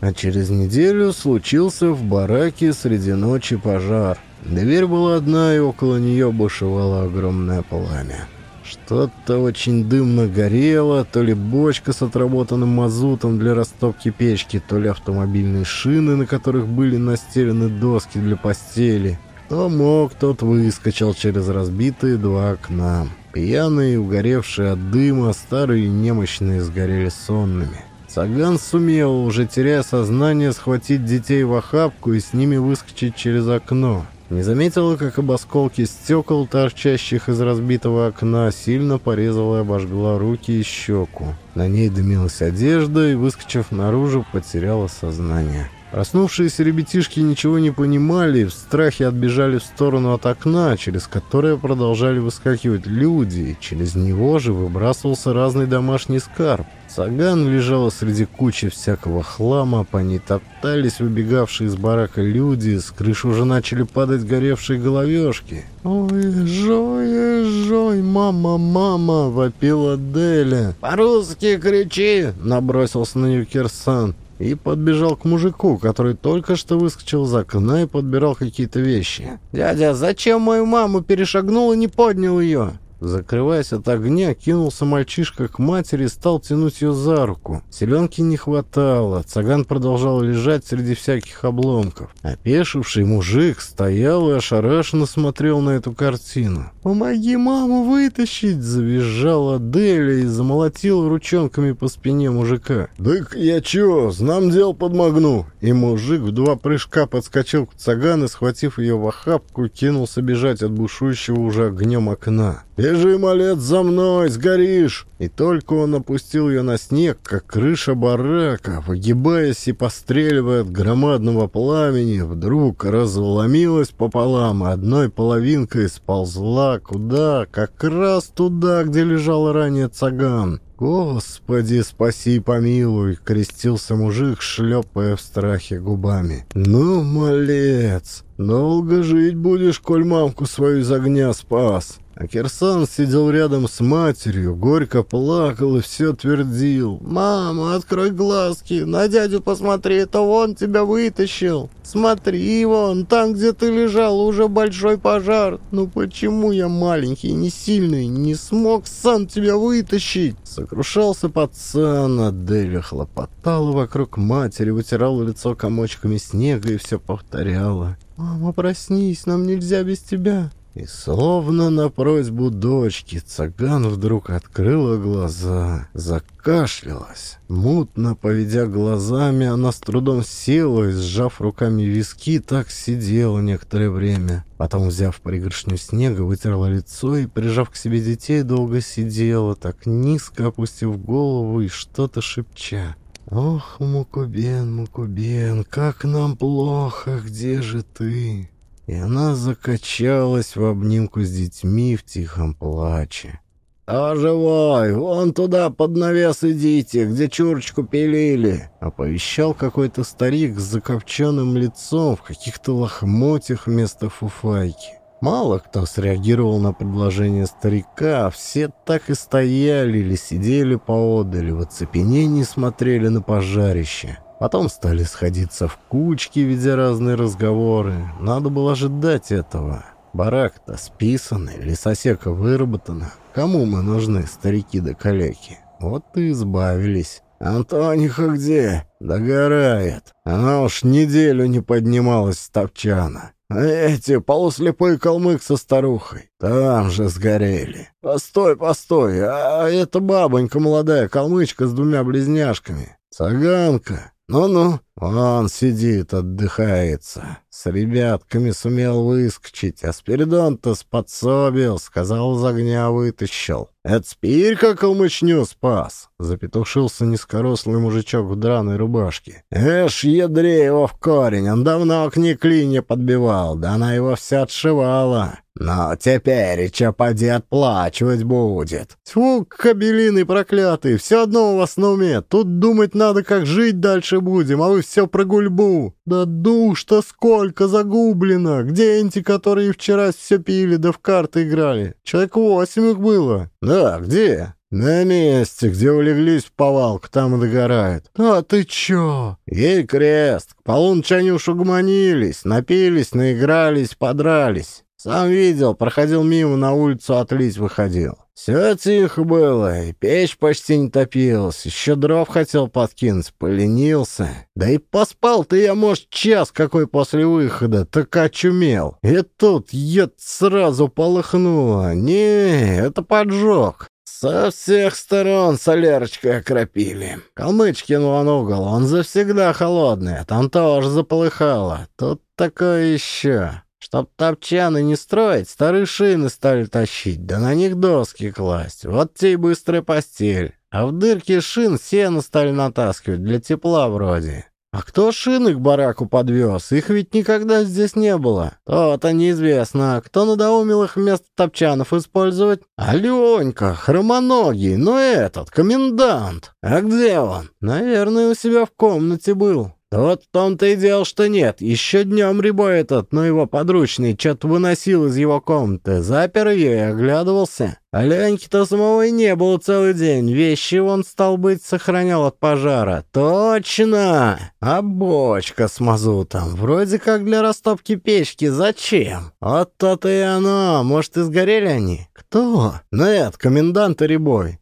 A: А через неделю случился в бараке среди ночи пожар. Дверь была одна, и около нее бушевало огромное пламя. Что-то очень дымно горело, то ли бочка с отработанным мазутом для растопки печки, то ли автомобильные шины, на которых были настелены доски для постели. Кто мог, тот выскочил через разбитые два окна. Пьяные, угоревшие от дыма, старые и немощные сгорели сонными. Саган сумел, уже теряя сознание, схватить детей в охапку и с ними выскочить через окно. Не заметила, как об осколки стекол, торчащих из разбитого окна, сильно порезала и обожгла руки и щеку. На ней дымилась одежда и, выскочив наружу, потеряла сознание. Проснувшиеся ребятишки ничего не понимали и в страхе отбежали в сторону от окна, через которое продолжали выскакивать люди, и через него же выбрасывался разный домашний скарб. Саган лежала среди кучи всякого хлама, по ней топтались выбегавшие из барака люди, с крыш уже начали падать горевшие головешки.
B: «Ой, жой, жой, мама, мама!» — вопила Деля.
A: «По-русски кричи!» — набросился на нее Кирсан и подбежал к мужику, который только что выскочил из окна и подбирал какие-то вещи. «Дядя, зачем мою маму перешагнул и не поднял ее?» Закрываясь от огня, кинулся мальчишка к матери и стал тянуть ее за руку. Селенки не хватало, цаган продолжал лежать среди всяких обломков. Опешивший мужик стоял и ошарашенно смотрел на эту картину.
B: «Помоги маму вытащить!» — завизжала Деля и замолотила ручонками по спине мужика.
A: «Так я чё, знам дел подмогну!» И мужик в два прыжка подскочил к цаган и, схватив ее в охапку, кинулся бежать от бушующего уже огнем окна. «Бежи, малец, за мной, сгоришь!» И только он опустил ее на снег, как крыша барака, выгибаясь и постреливая от громадного пламени, вдруг разломилась пополам, и одной половинкой сползла куда? Как раз туда, где лежал ранее цаган. «Господи, спаси помилуй!» — крестился мужик, шлепая в страхе губами. «Ну, малец, долго жить будешь, коль мамку свою из огня спас!» А Кирсан сидел рядом с матерью, горько плакал и все твердил. «Мама, открой глазки, на дядю посмотри, это он тебя вытащил. Смотри, вон, там, где ты лежал, уже большой пожар. Ну почему я маленький, не сильный, не смог сам тебя вытащить?» Сокрушался пацан, а Деля хлопотала вокруг матери, вытирала лицо комочками снега и все повторяла. «Мама, проснись, нам нельзя без тебя». И словно на просьбу дочки Цаган вдруг открыла глаза, закашлялась. Мутно поведя глазами, она с трудом села и, сжав руками виски, так сидела некоторое время. Потом, взяв пригоршню снега, вытерла лицо и, прижав к себе детей, долго сидела, так низко опустив голову и что-то шепча. «Ох, Мукубен, Мукубен, как нам плохо, где же ты?» И она закачалась в обнимку с детьми в тихом плаче. «А живой! Вон туда под навес идите, где чурочку пилили!» — оповещал какой-то старик с закопченным лицом в каких-то лохмотьях вместо фуфайки. Мало кто среагировал на предложение старика, а все так и стояли или сидели поодаль, в оцепенении смотрели на пожарище. Потом стали сходиться в кучки, ведя разные разговоры. Надо было ожидать этого. Барак-то списанный, лесосека выработана. Кому мы нужны, старики да калеки? Вот и избавились. «Антониха где?» «Догорает. Она уж неделю не поднималась с топчана. А эти полуслепой калмык со старухой там же сгорели. Постой, постой, а эта бабонька молодая, калмычка с двумя близняшками. Цаганка. Ну-ну, он сидит, отдыхается. С ребятками сумел выскочить, а Спиридон-то сподсобил, сказал, из огня вытащил. Это спирь-ка калмычню спас. Запетушился низкорослый мужичок в драной рубашке. Эш, ядре его в корень, он давно к ней клинья подбивал, да она его вся отшивала. Но теперь чё поди отплачивать будет. Тьфу, кабелины проклятые, все одно у вас на уме. Тут думать надо, как жить дальше будем, а вы все про гульбу. Да душ-то сколько загублено. Где эти, которые вчера все пили да в карты играли? Человек восемь их было. Да, где? «На месте, где улеглись в повалку, там и догорают». «А ты чё?» «Ей крест. К полуночи они уж угомонились, напились, наигрались, подрались. Сам видел, проходил мимо, на улицу отлить выходил. Все тихо было, и печь почти не топилась, еще дров хотел подкинуть, поленился. Да и поспал-то я, может, час какой после выхода, так очумел. И тут ед сразу полыхнуло. Не, это поджог. Со всех сторон солярочкой окропили. Калмычкин вон угол, он завсегда холодный, а там тоже заполыхало. Тут такое еще. Чтоб топчаны не строить, старые шины стали тащить, да на них доски класть. Вот те быстрая постель. А в дырке шин сено стали натаскивать, для тепла вроде. А кто шины к бараку подвез? Их ведь никогда здесь не было. То-то неизвестно. Кто надоумил их вместо топчанов использовать? Аленька, хромоногий, ну этот, комендант. А где он? Наверное, у себя в комнате был. «Да вот в том-то и дело, что нет. Еще днем Рябой этот, но его подручный, что-то выносил из его комнаты. Запер ее и оглядывался. А Леньки-то самого и не было целый день. Вещи он, стал быть, сохранял от пожара. Точно! А бочка с мазутом. Вроде как для растопки печки. Зачем? Вот то-то и оно. Может, и сгорели они? Кто? Нет, комендант Рябой.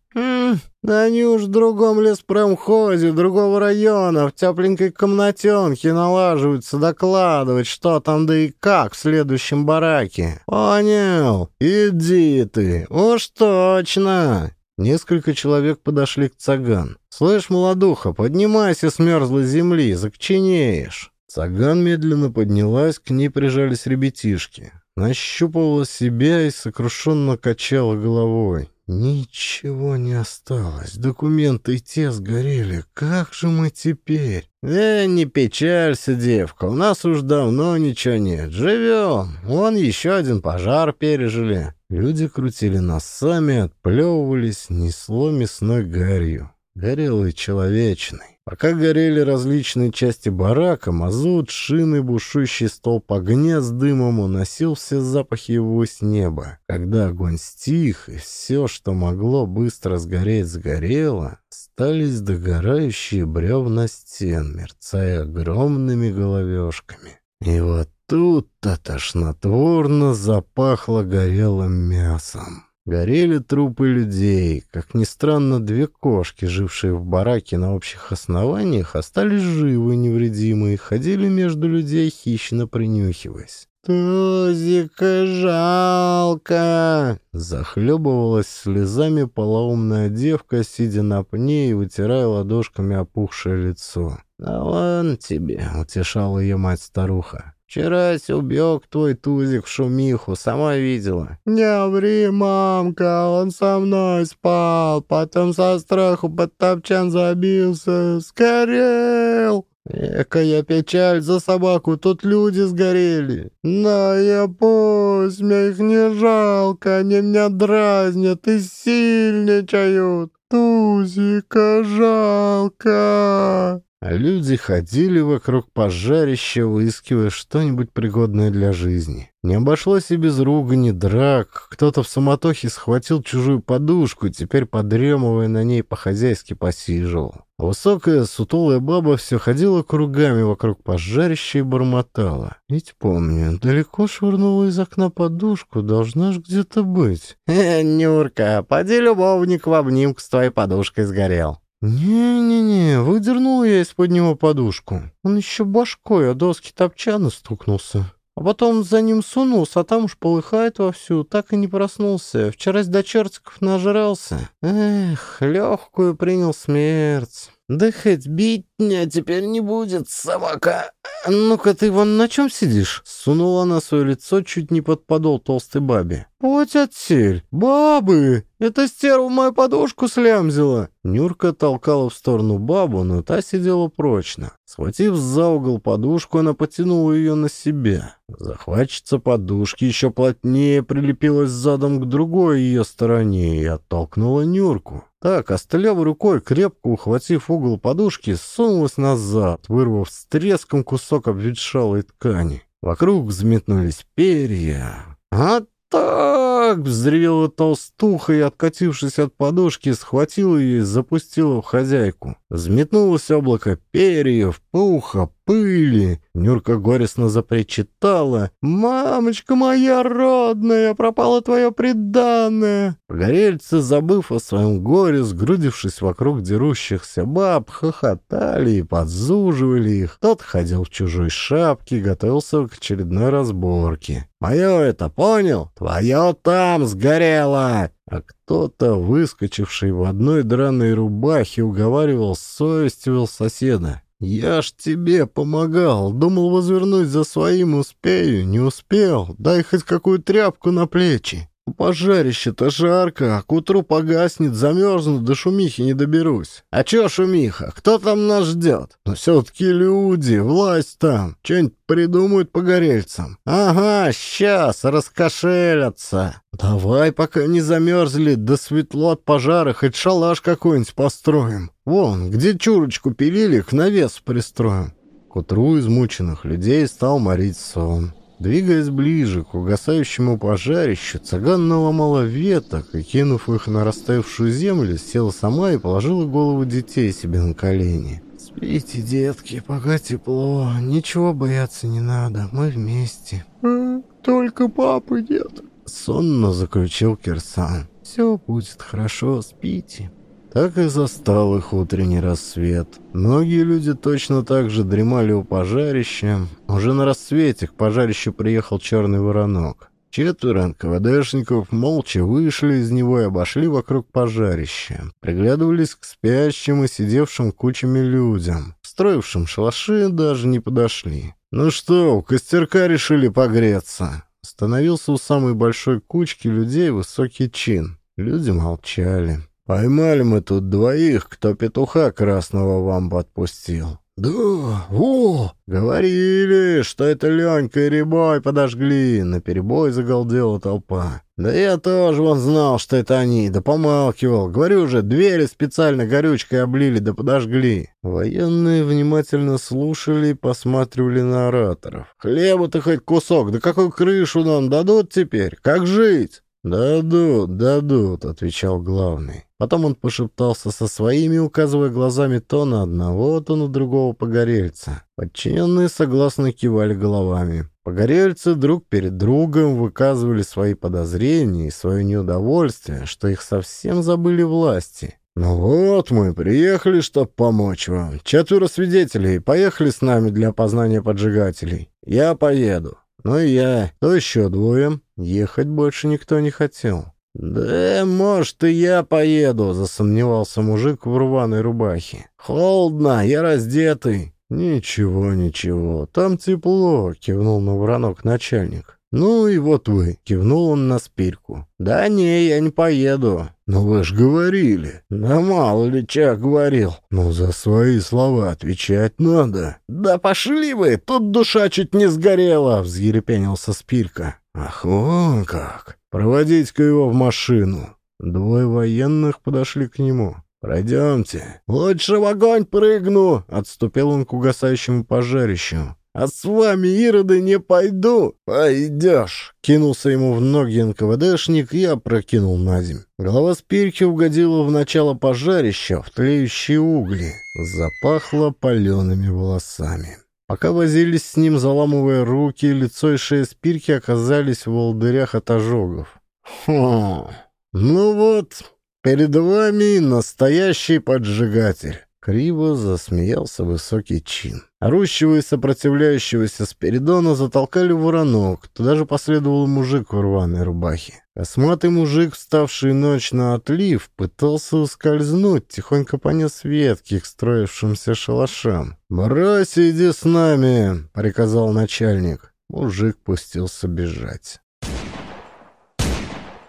A: Да они уж в другом леспромхозе, другого района, в тепленькой комнатенке налаживаются докладывать, что там да и как в следующем бараке. Понял? Иди ты, уж точно!» Несколько человек подошли к Цаган. «Слышь, молодуха, поднимайся с мерзлой земли, закченеешь!» Цаган медленно поднялась, к ней прижались ребятишки. нащупывала себя и сокрушенно качала головой. Ничего не осталось. Документы те сгорели. Как же мы теперь? Э, не печалься, девка. У нас уж давно ничего нет. Живем. Вон еще один пожар пережили. Люди крутили носами, отплевывались, несло мясной гарью. Горелый человечный. Пока горели различные части барака, мазут, шины, бушующий столб огня с дымом уносил все запахи его с неба. Когда огонь стих, и все, что могло быстро сгореть, сгорело, остались догорающие бревна стен, мерцая огромными головешками. И вот тут-то тошнотворно запахло горелым мясом. Горели трупы людей. Как ни странно, две кошки, жившие в бараке на общих основаниях, остались живы и невредимы и ходили между людей, хищно принюхиваясь. «Тузика жалко!» Захлебывалась слезами полоумная девка, сидя на пне и вытирая ладошками опухшее лицо. «А вон тебе!» — утешала ее мать-старуха. Вчерась убег твой тузик в шумиху, сама видела. Не ври, мамка, он со мной спал, потом со страху под топчан забился, сгорел. Экая печаль за собаку, тут люди сгорели. Да я пусть, мне их не жалко, они меня дразнят и сильничают. Тузика жалко. А люди ходили вокруг пожарища, выискивая что-нибудь пригодное для жизни. Не обошлось и без ругани, драк. Кто-то в суматохе схватил чужую подушку теперь, подремывая на ней, по-хозяйски посиживал. Высокая, сутулая баба все ходила кругами вокруг пожарища и бормотала. Ведь помню, далеко швырнула из окна подушку, должна ж где-то быть. «Э, Нюрка, поди любовник в обнимку с твоей подушкой сгорел». «Не-не-не, выдернул я из-под него подушку. Он еще башкой о доски топчана стукнулся. А потом за ним сунулся, а там уж полыхает вовсю, так и не проснулся. Вчера до чертиков нажрался. Эх, легкую принял смерть». «Да хоть бить меня теперь не будет, собака!» «Ну-ка ты вон на чем сидишь?» Сунула она свое лицо чуть не под подол толстой бабе. «Путь отсель! Бабы! Это стерва мою подушку слямзила!» Нюрка толкала в сторону бабу, но та сидела прочно. Схватив за угол подушку, она потянула ее на себя. Захватчица подушки еще плотнее прилепилась задом к другой ее стороне и оттолкнула Нюрку. Так, остылявой рукой, крепко ухватив угол подушки, сунулась назад, вырвав с треском кусок обветшалой ткани. Вокруг взметнулись перья. «А так!» — взревела толстуха и, откатившись от подушки, схватила ее и запустила в хозяйку. Взметнулось облако перьев, пуха, пыли. Нюрка горестно запричитала. «Мамочка моя родная, пропала твое преданное!» Погорельцы, забыв о своем горе, сгрудившись вокруг дерущихся баб, хохотали и подзуживали их. Тот ходил в чужой шапке, готовился к очередной разборке. «Мое это, понял? Твое там сгорело!» А кто-то, выскочивший в одной драной рубахе, уговаривал, совестивал соседа. «Я ж тебе помогал, думал возвернуть за своим успею, не успел, дай хоть какую тряпку на плечи». Пожарище-то жарко, а к утру погаснет, замерзну, до шумихи не доберусь. А чё шумиха? Кто там нас ждет? Но все-таки люди, власть там, что-нибудь придумают погорельцам. Ага, сейчас раскошелятся. Давай, пока не замерзли, до светло от пожара, хоть шалаш какой-нибудь построим. Вон, где чурочку пилили, к навес пристроим. К утру измученных людей стал морить сон. Двигаясь ближе к угасающему пожарищу, цыган наломала веток и, кинув их на растаявшую землю, села сама и положила голову детей себе на колени. «Спите, детки, пока тепло, ничего бояться не надо, мы вместе». «А, «Только папы нет», — сонно заключил Кирсан. «Все будет хорошо, спите». Так и застал их утренний рассвет. Многие люди точно так же дремали у пожарища. Уже на рассвете к пожарищу приехал черный воронок. Четверо НКВДшников молча вышли из него и обошли вокруг пожарища. Приглядывались к спящим и сидевшим кучами людям. Строившим шалаши даже не подошли. «Ну что, у костерка решили погреться?» Становился у самой большой кучки людей высокий чин. Люди молчали. «Поймали мы тут двоих, кто петуха красного вам подпустил. «Да, о, говорили, что это Ленька и Рябой подожгли!» На перебой загалдела толпа. «Да я тоже вон знал, что это они, да помалкивал. Говорю же, двери специально горючкой облили, да подожгли». Военные внимательно слушали и посматривали на ораторов. «Хлеба-то хоть кусок, да какую крышу нам дадут теперь? Как жить?» «Дадут, дадут», — отвечал главный. Потом он пошептался со своими, указывая глазами то на одного, то на другого погорельца. Подчиненные согласно кивали головами. Погорельцы друг перед другом выказывали свои подозрения и свое неудовольствие, что их совсем забыли власти. «Ну вот мы, приехали, чтобы помочь вам. Четверо свидетелей поехали с нами для опознания поджигателей. Я поеду. Ну и я. То еще двое. Ехать больше никто не хотел. «Да, может, и я поеду», — засомневался мужик в рваной рубахе. «Холодно, я раздетый». «Ничего, ничего, там тепло», — кивнул на воронок начальник. «Ну и вот вы», — кивнул он на спирку. «Да не, я не поеду». «Но вы ж говорили». «Да мало ли чё говорил». «Ну, за свои слова отвечать надо». «Да пошли вы, тут душа чуть не сгорела», — взъерепенился спирка. «Ах, вон как! Проводите-ка его в машину!» Двое военных подошли к нему. «Пройдемте». «Лучше в огонь прыгну!» — отступил он к угасающему пожарищу. «А с вами, Ироды, не пойду!» «Пойдешь!» — кинулся ему в ноги НКВДшник и опрокинул на земь. Голова спирки угодила в начало пожарища, в тлеющие угли. Запахло палеными волосами. Пока возились с ним, заламывая руки, лицо и шея спирки оказались в волдырях от ожогов. «Хм, ну вот, перед вами настоящий поджигатель!» Криво засмеялся высокий чин. Орущего и сопротивляющегося Спиридона затолкали в воронок. Туда же последовал мужик в рваной рубахе. Косматый мужик, вставший ночь на отлив, пытался ускользнуть, тихонько понес ветки к строившимся шалашам. «Брось, иди с нами!» — приказал начальник. Мужик пустился бежать.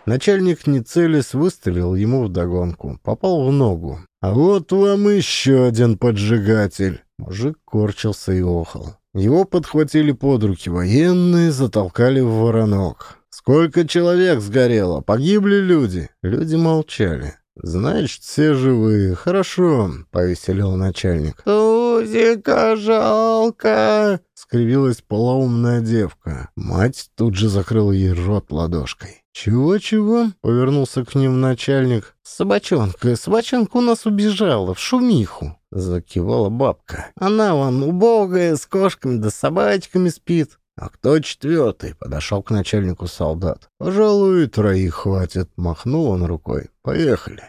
A: Начальник, не целясь, выстрелил ему вдогонку. Попал в ногу. «А вот вам еще один поджигатель!» Мужик корчился и охал. Его подхватили под руки военные, затолкали в воронок. «Сколько человек сгорело? Погибли люди?» Люди молчали. «Значит, все живые. Хорошо», — повеселил начальник. «Тузика жалко!» — скривилась полоумная девка. Мать тут же закрыла ей рот ладошкой. «Чего-чего?» — повернулся к ним начальник. «Собачонка, собачонка у нас убежала в шумиху», — закивала бабка. «Она вон убогая, с кошками да собачками спит». «А кто четвертый?» — подошел к начальнику солдат. «Пожалуй, троих хватит», — махнул он рукой. «Поехали».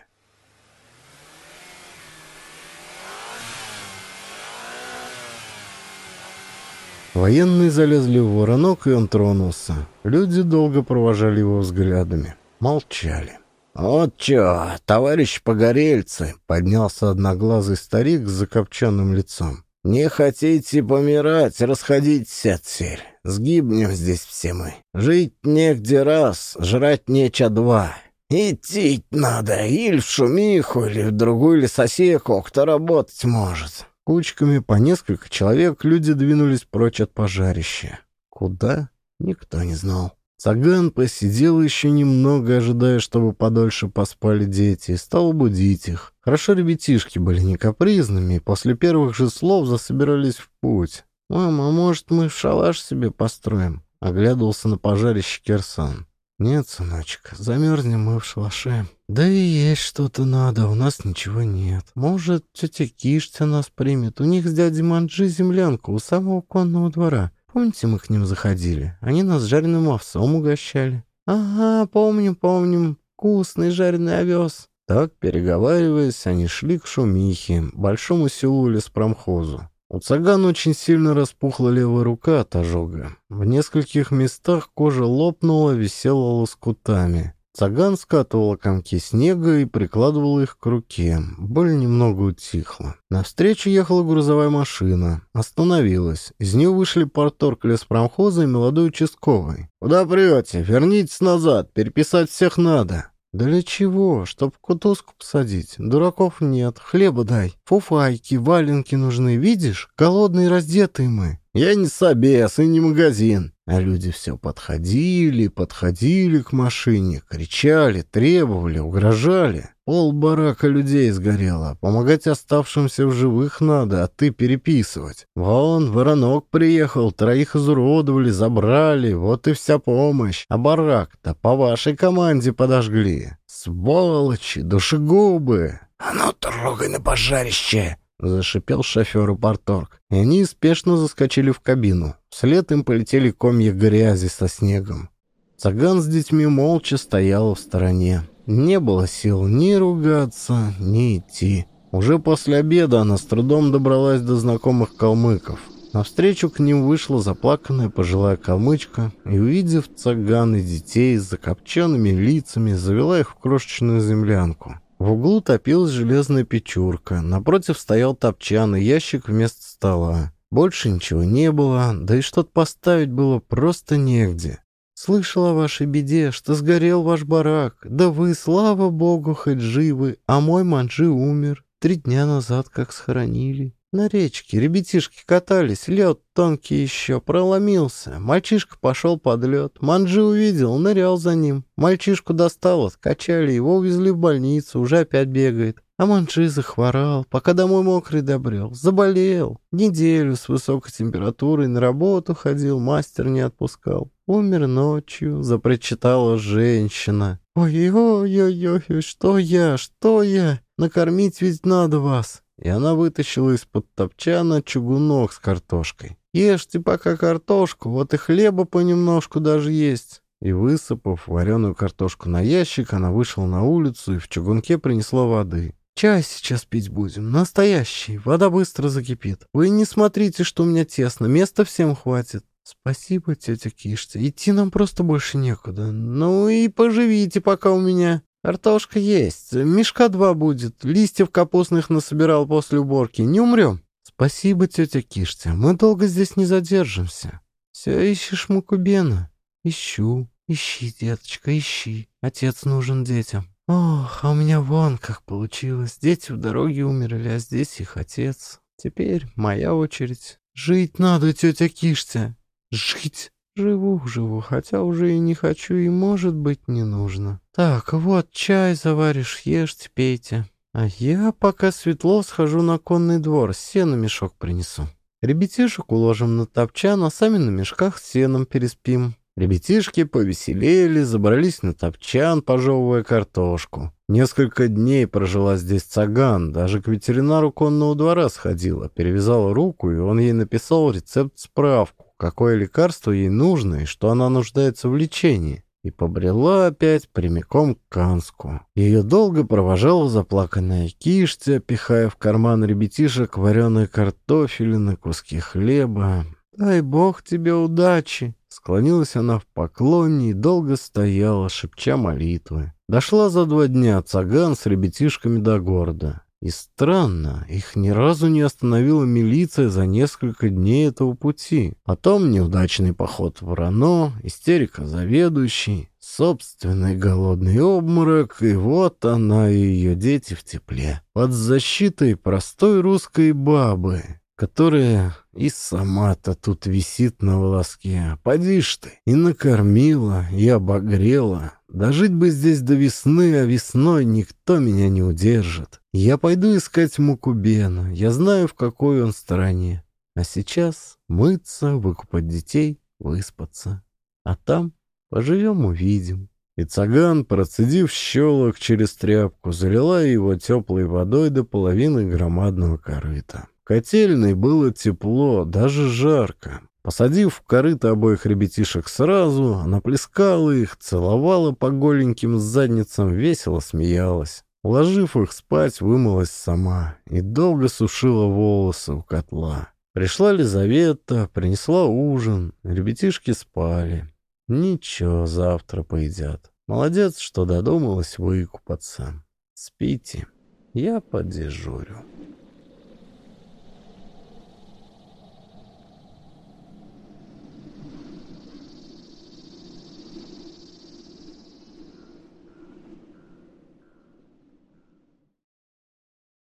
A: Военные залезли в воронок, и он тронулся. Люди долго провожали его взглядами. Молчали. «Вот чё, товарищ погорельцы!» — поднялся одноглазый старик с закопченным лицом. «Не хотите помирать, расходитесь отсель. Сгибнем здесь все мы. Жить негде раз, жрать неча два. Идти надо или в шумиху, или в другую лесосеку, кто работать может. Кучками по несколько человек люди двинулись прочь от пожарища. Куда? Никто не знал. Цаган посидел еще немного, ожидая, чтобы подольше поспали дети, и стал будить их. Хорошо ребятишки были не капризными, и после первых же слов засобирались в путь. «Мама, а может, мы шалаш себе построим?» — оглядывался на пожарище Кирсан. «Нет, сыночек, замерзнем мы в шалаше». «Да и есть что-то надо, у нас ничего нет. Может, тетя Киштя нас примет. У них с дядей Манджи землянка у самого конного двора. Помните, мы к ним заходили? Они нас жареным овсом угощали». «Ага, помним, помним. Вкусный жареный овес». Так, переговариваясь, они шли к Шумихе, большому селу леспромхозу. У цаган очень сильно распухла левая рука от ожога. В нескольких местах кожа лопнула, висела лоскутами. Цаган скатывала комки снега и прикладывала их к руке. Боль немного утихла. Навстречу ехала грузовая машина. Остановилась. Из нее вышли порторг леспромхоза и молодой участковый. «Куда прете? Вернитесь назад. Переписать всех надо». «Для чего? Чтоб кутузку посадить? Дураков нет. Хлеба дай. Фуфайки, валенки нужны. Видишь? Голодные, раздетые мы». «Я не собес и не магазин». А люди все подходили, подходили к машине, кричали, требовали, угрожали. Пол барака людей сгорело. Помогать оставшимся в живых надо, а ты переписывать. Вон, воронок приехал, троих изуродовали, забрали, вот и вся помощь. А барак-то по вашей команде подожгли. Сволочи, душегубы.
B: А ну, трогай на пожарище!
A: — зашипел шоферу Порторг. И они спешно заскочили в кабину. Вслед им полетели комья грязи со снегом. Цаган с детьми молча стояла в стороне. Не было сил ни ругаться, ни идти. Уже после обеда она с трудом добралась до знакомых калмыков. Навстречу к ним вышла заплаканная пожилая калмычка и, увидев цаган и детей с закопченными лицами, завела их в крошечную землянку. В углу топилась железная печурка, напротив стоял топчан и ящик вместо стола. Больше ничего не было, да и что-то поставить было просто негде. Слышал о вашей беде, что сгорел ваш барак. Да вы, слава богу, хоть живы, а мой манжи умер. Три дня назад как схоронили. На речке ребятишки катались, лед тонкий еще, проломился. Мальчишка пошел под лед. Манджи увидел, нырял за ним. Мальчишку достал, откачали, его увезли в больницу, уже опять бегает. А Манджи захворал, пока домой мокрый добрел. Заболел. Неделю с высокой температурой на работу ходил, мастер не отпускал. Умер ночью, запричитала женщина. «Ой-ой-ой-ой, что я, что я? Накормить ведь надо вас!» И она вытащила из-под топчана чугунок с картошкой. «Ешьте пока картошку, вот и хлеба понемножку даже есть». И, высыпав вареную картошку на ящик, она вышла на улицу и в чугунке принесла воды. «Чай сейчас пить будем, настоящий, вода быстро закипит. Вы не смотрите, что у меня тесно, места всем хватит». «Спасибо, тетя Кишта, идти нам просто больше некуда. Ну и поживите пока у меня». «Картошка есть. Мешка два будет. Листьев капустных насобирал после уборки. Не умрем». «Спасибо, тетя Киштя. Мы долго здесь не задержимся». «Все ищешь Мукубена?» «Ищу. Ищи, деточка, ищи. Отец нужен детям». «Ох, а у меня вон как получилось. Дети в дороге умерли, а здесь их отец. Теперь моя очередь. Жить надо, тетя Киштя. Жить!» Живу, живу, хотя уже и не хочу, и, может быть, не нужно. Так, вот, чай заваришь, ешьте, пейте. А я, пока светло, схожу на конный двор, сено мешок принесу. Ребятишек уложим на топчан, а сами на мешках с сеном переспим. Ребятишки повеселели, забрались на топчан, пожевывая картошку. Несколько дней прожила здесь цаган, даже к ветеринару конного двора сходила, перевязала руку, и он ей написал рецепт-справку какое лекарство ей нужно и что она нуждается в лечении, и побрела опять прямиком к Канску. Ее долго провожала заплаканная киштя, пихая в карман ребятишек вареные картофелины, куски хлеба. «Дай бог тебе удачи!» Склонилась она в поклоне и долго стояла, шепча молитвы. Дошла за два дня цаган с ребятишками до города. И странно, их ни разу не остановила милиция за несколько дней этого пути. Потом неудачный поход в Рано, истерика заведующей, собственный голодный обморок, и вот она и ее дети в тепле. Под защитой простой русской бабы, которая и сама-то тут висит на волоске. Поди ж ты, и накормила, и обогрела. Дожить бы здесь до весны, а весной никто меня не удержит. Я пойду искать Мукубена, я знаю, в какой он стороне. А сейчас мыться, выкупать детей, выспаться. А там поживем-увидим. И цаган, процедив щелок через тряпку, залила его теплой водой до половины громадного корыта. Котельной было тепло, даже жарко. Посадив в корыто обоих ребятишек сразу, она плескала их, целовала по голеньким задницам, весело смеялась. Уложив их спать, вымылась сама и долго сушила волосы у котла. Пришла Лизавета, принесла ужин, ребятишки спали. Ничего, завтра поедят.
B: Молодец, что додумалась выкупаться. Спите, я подежурю.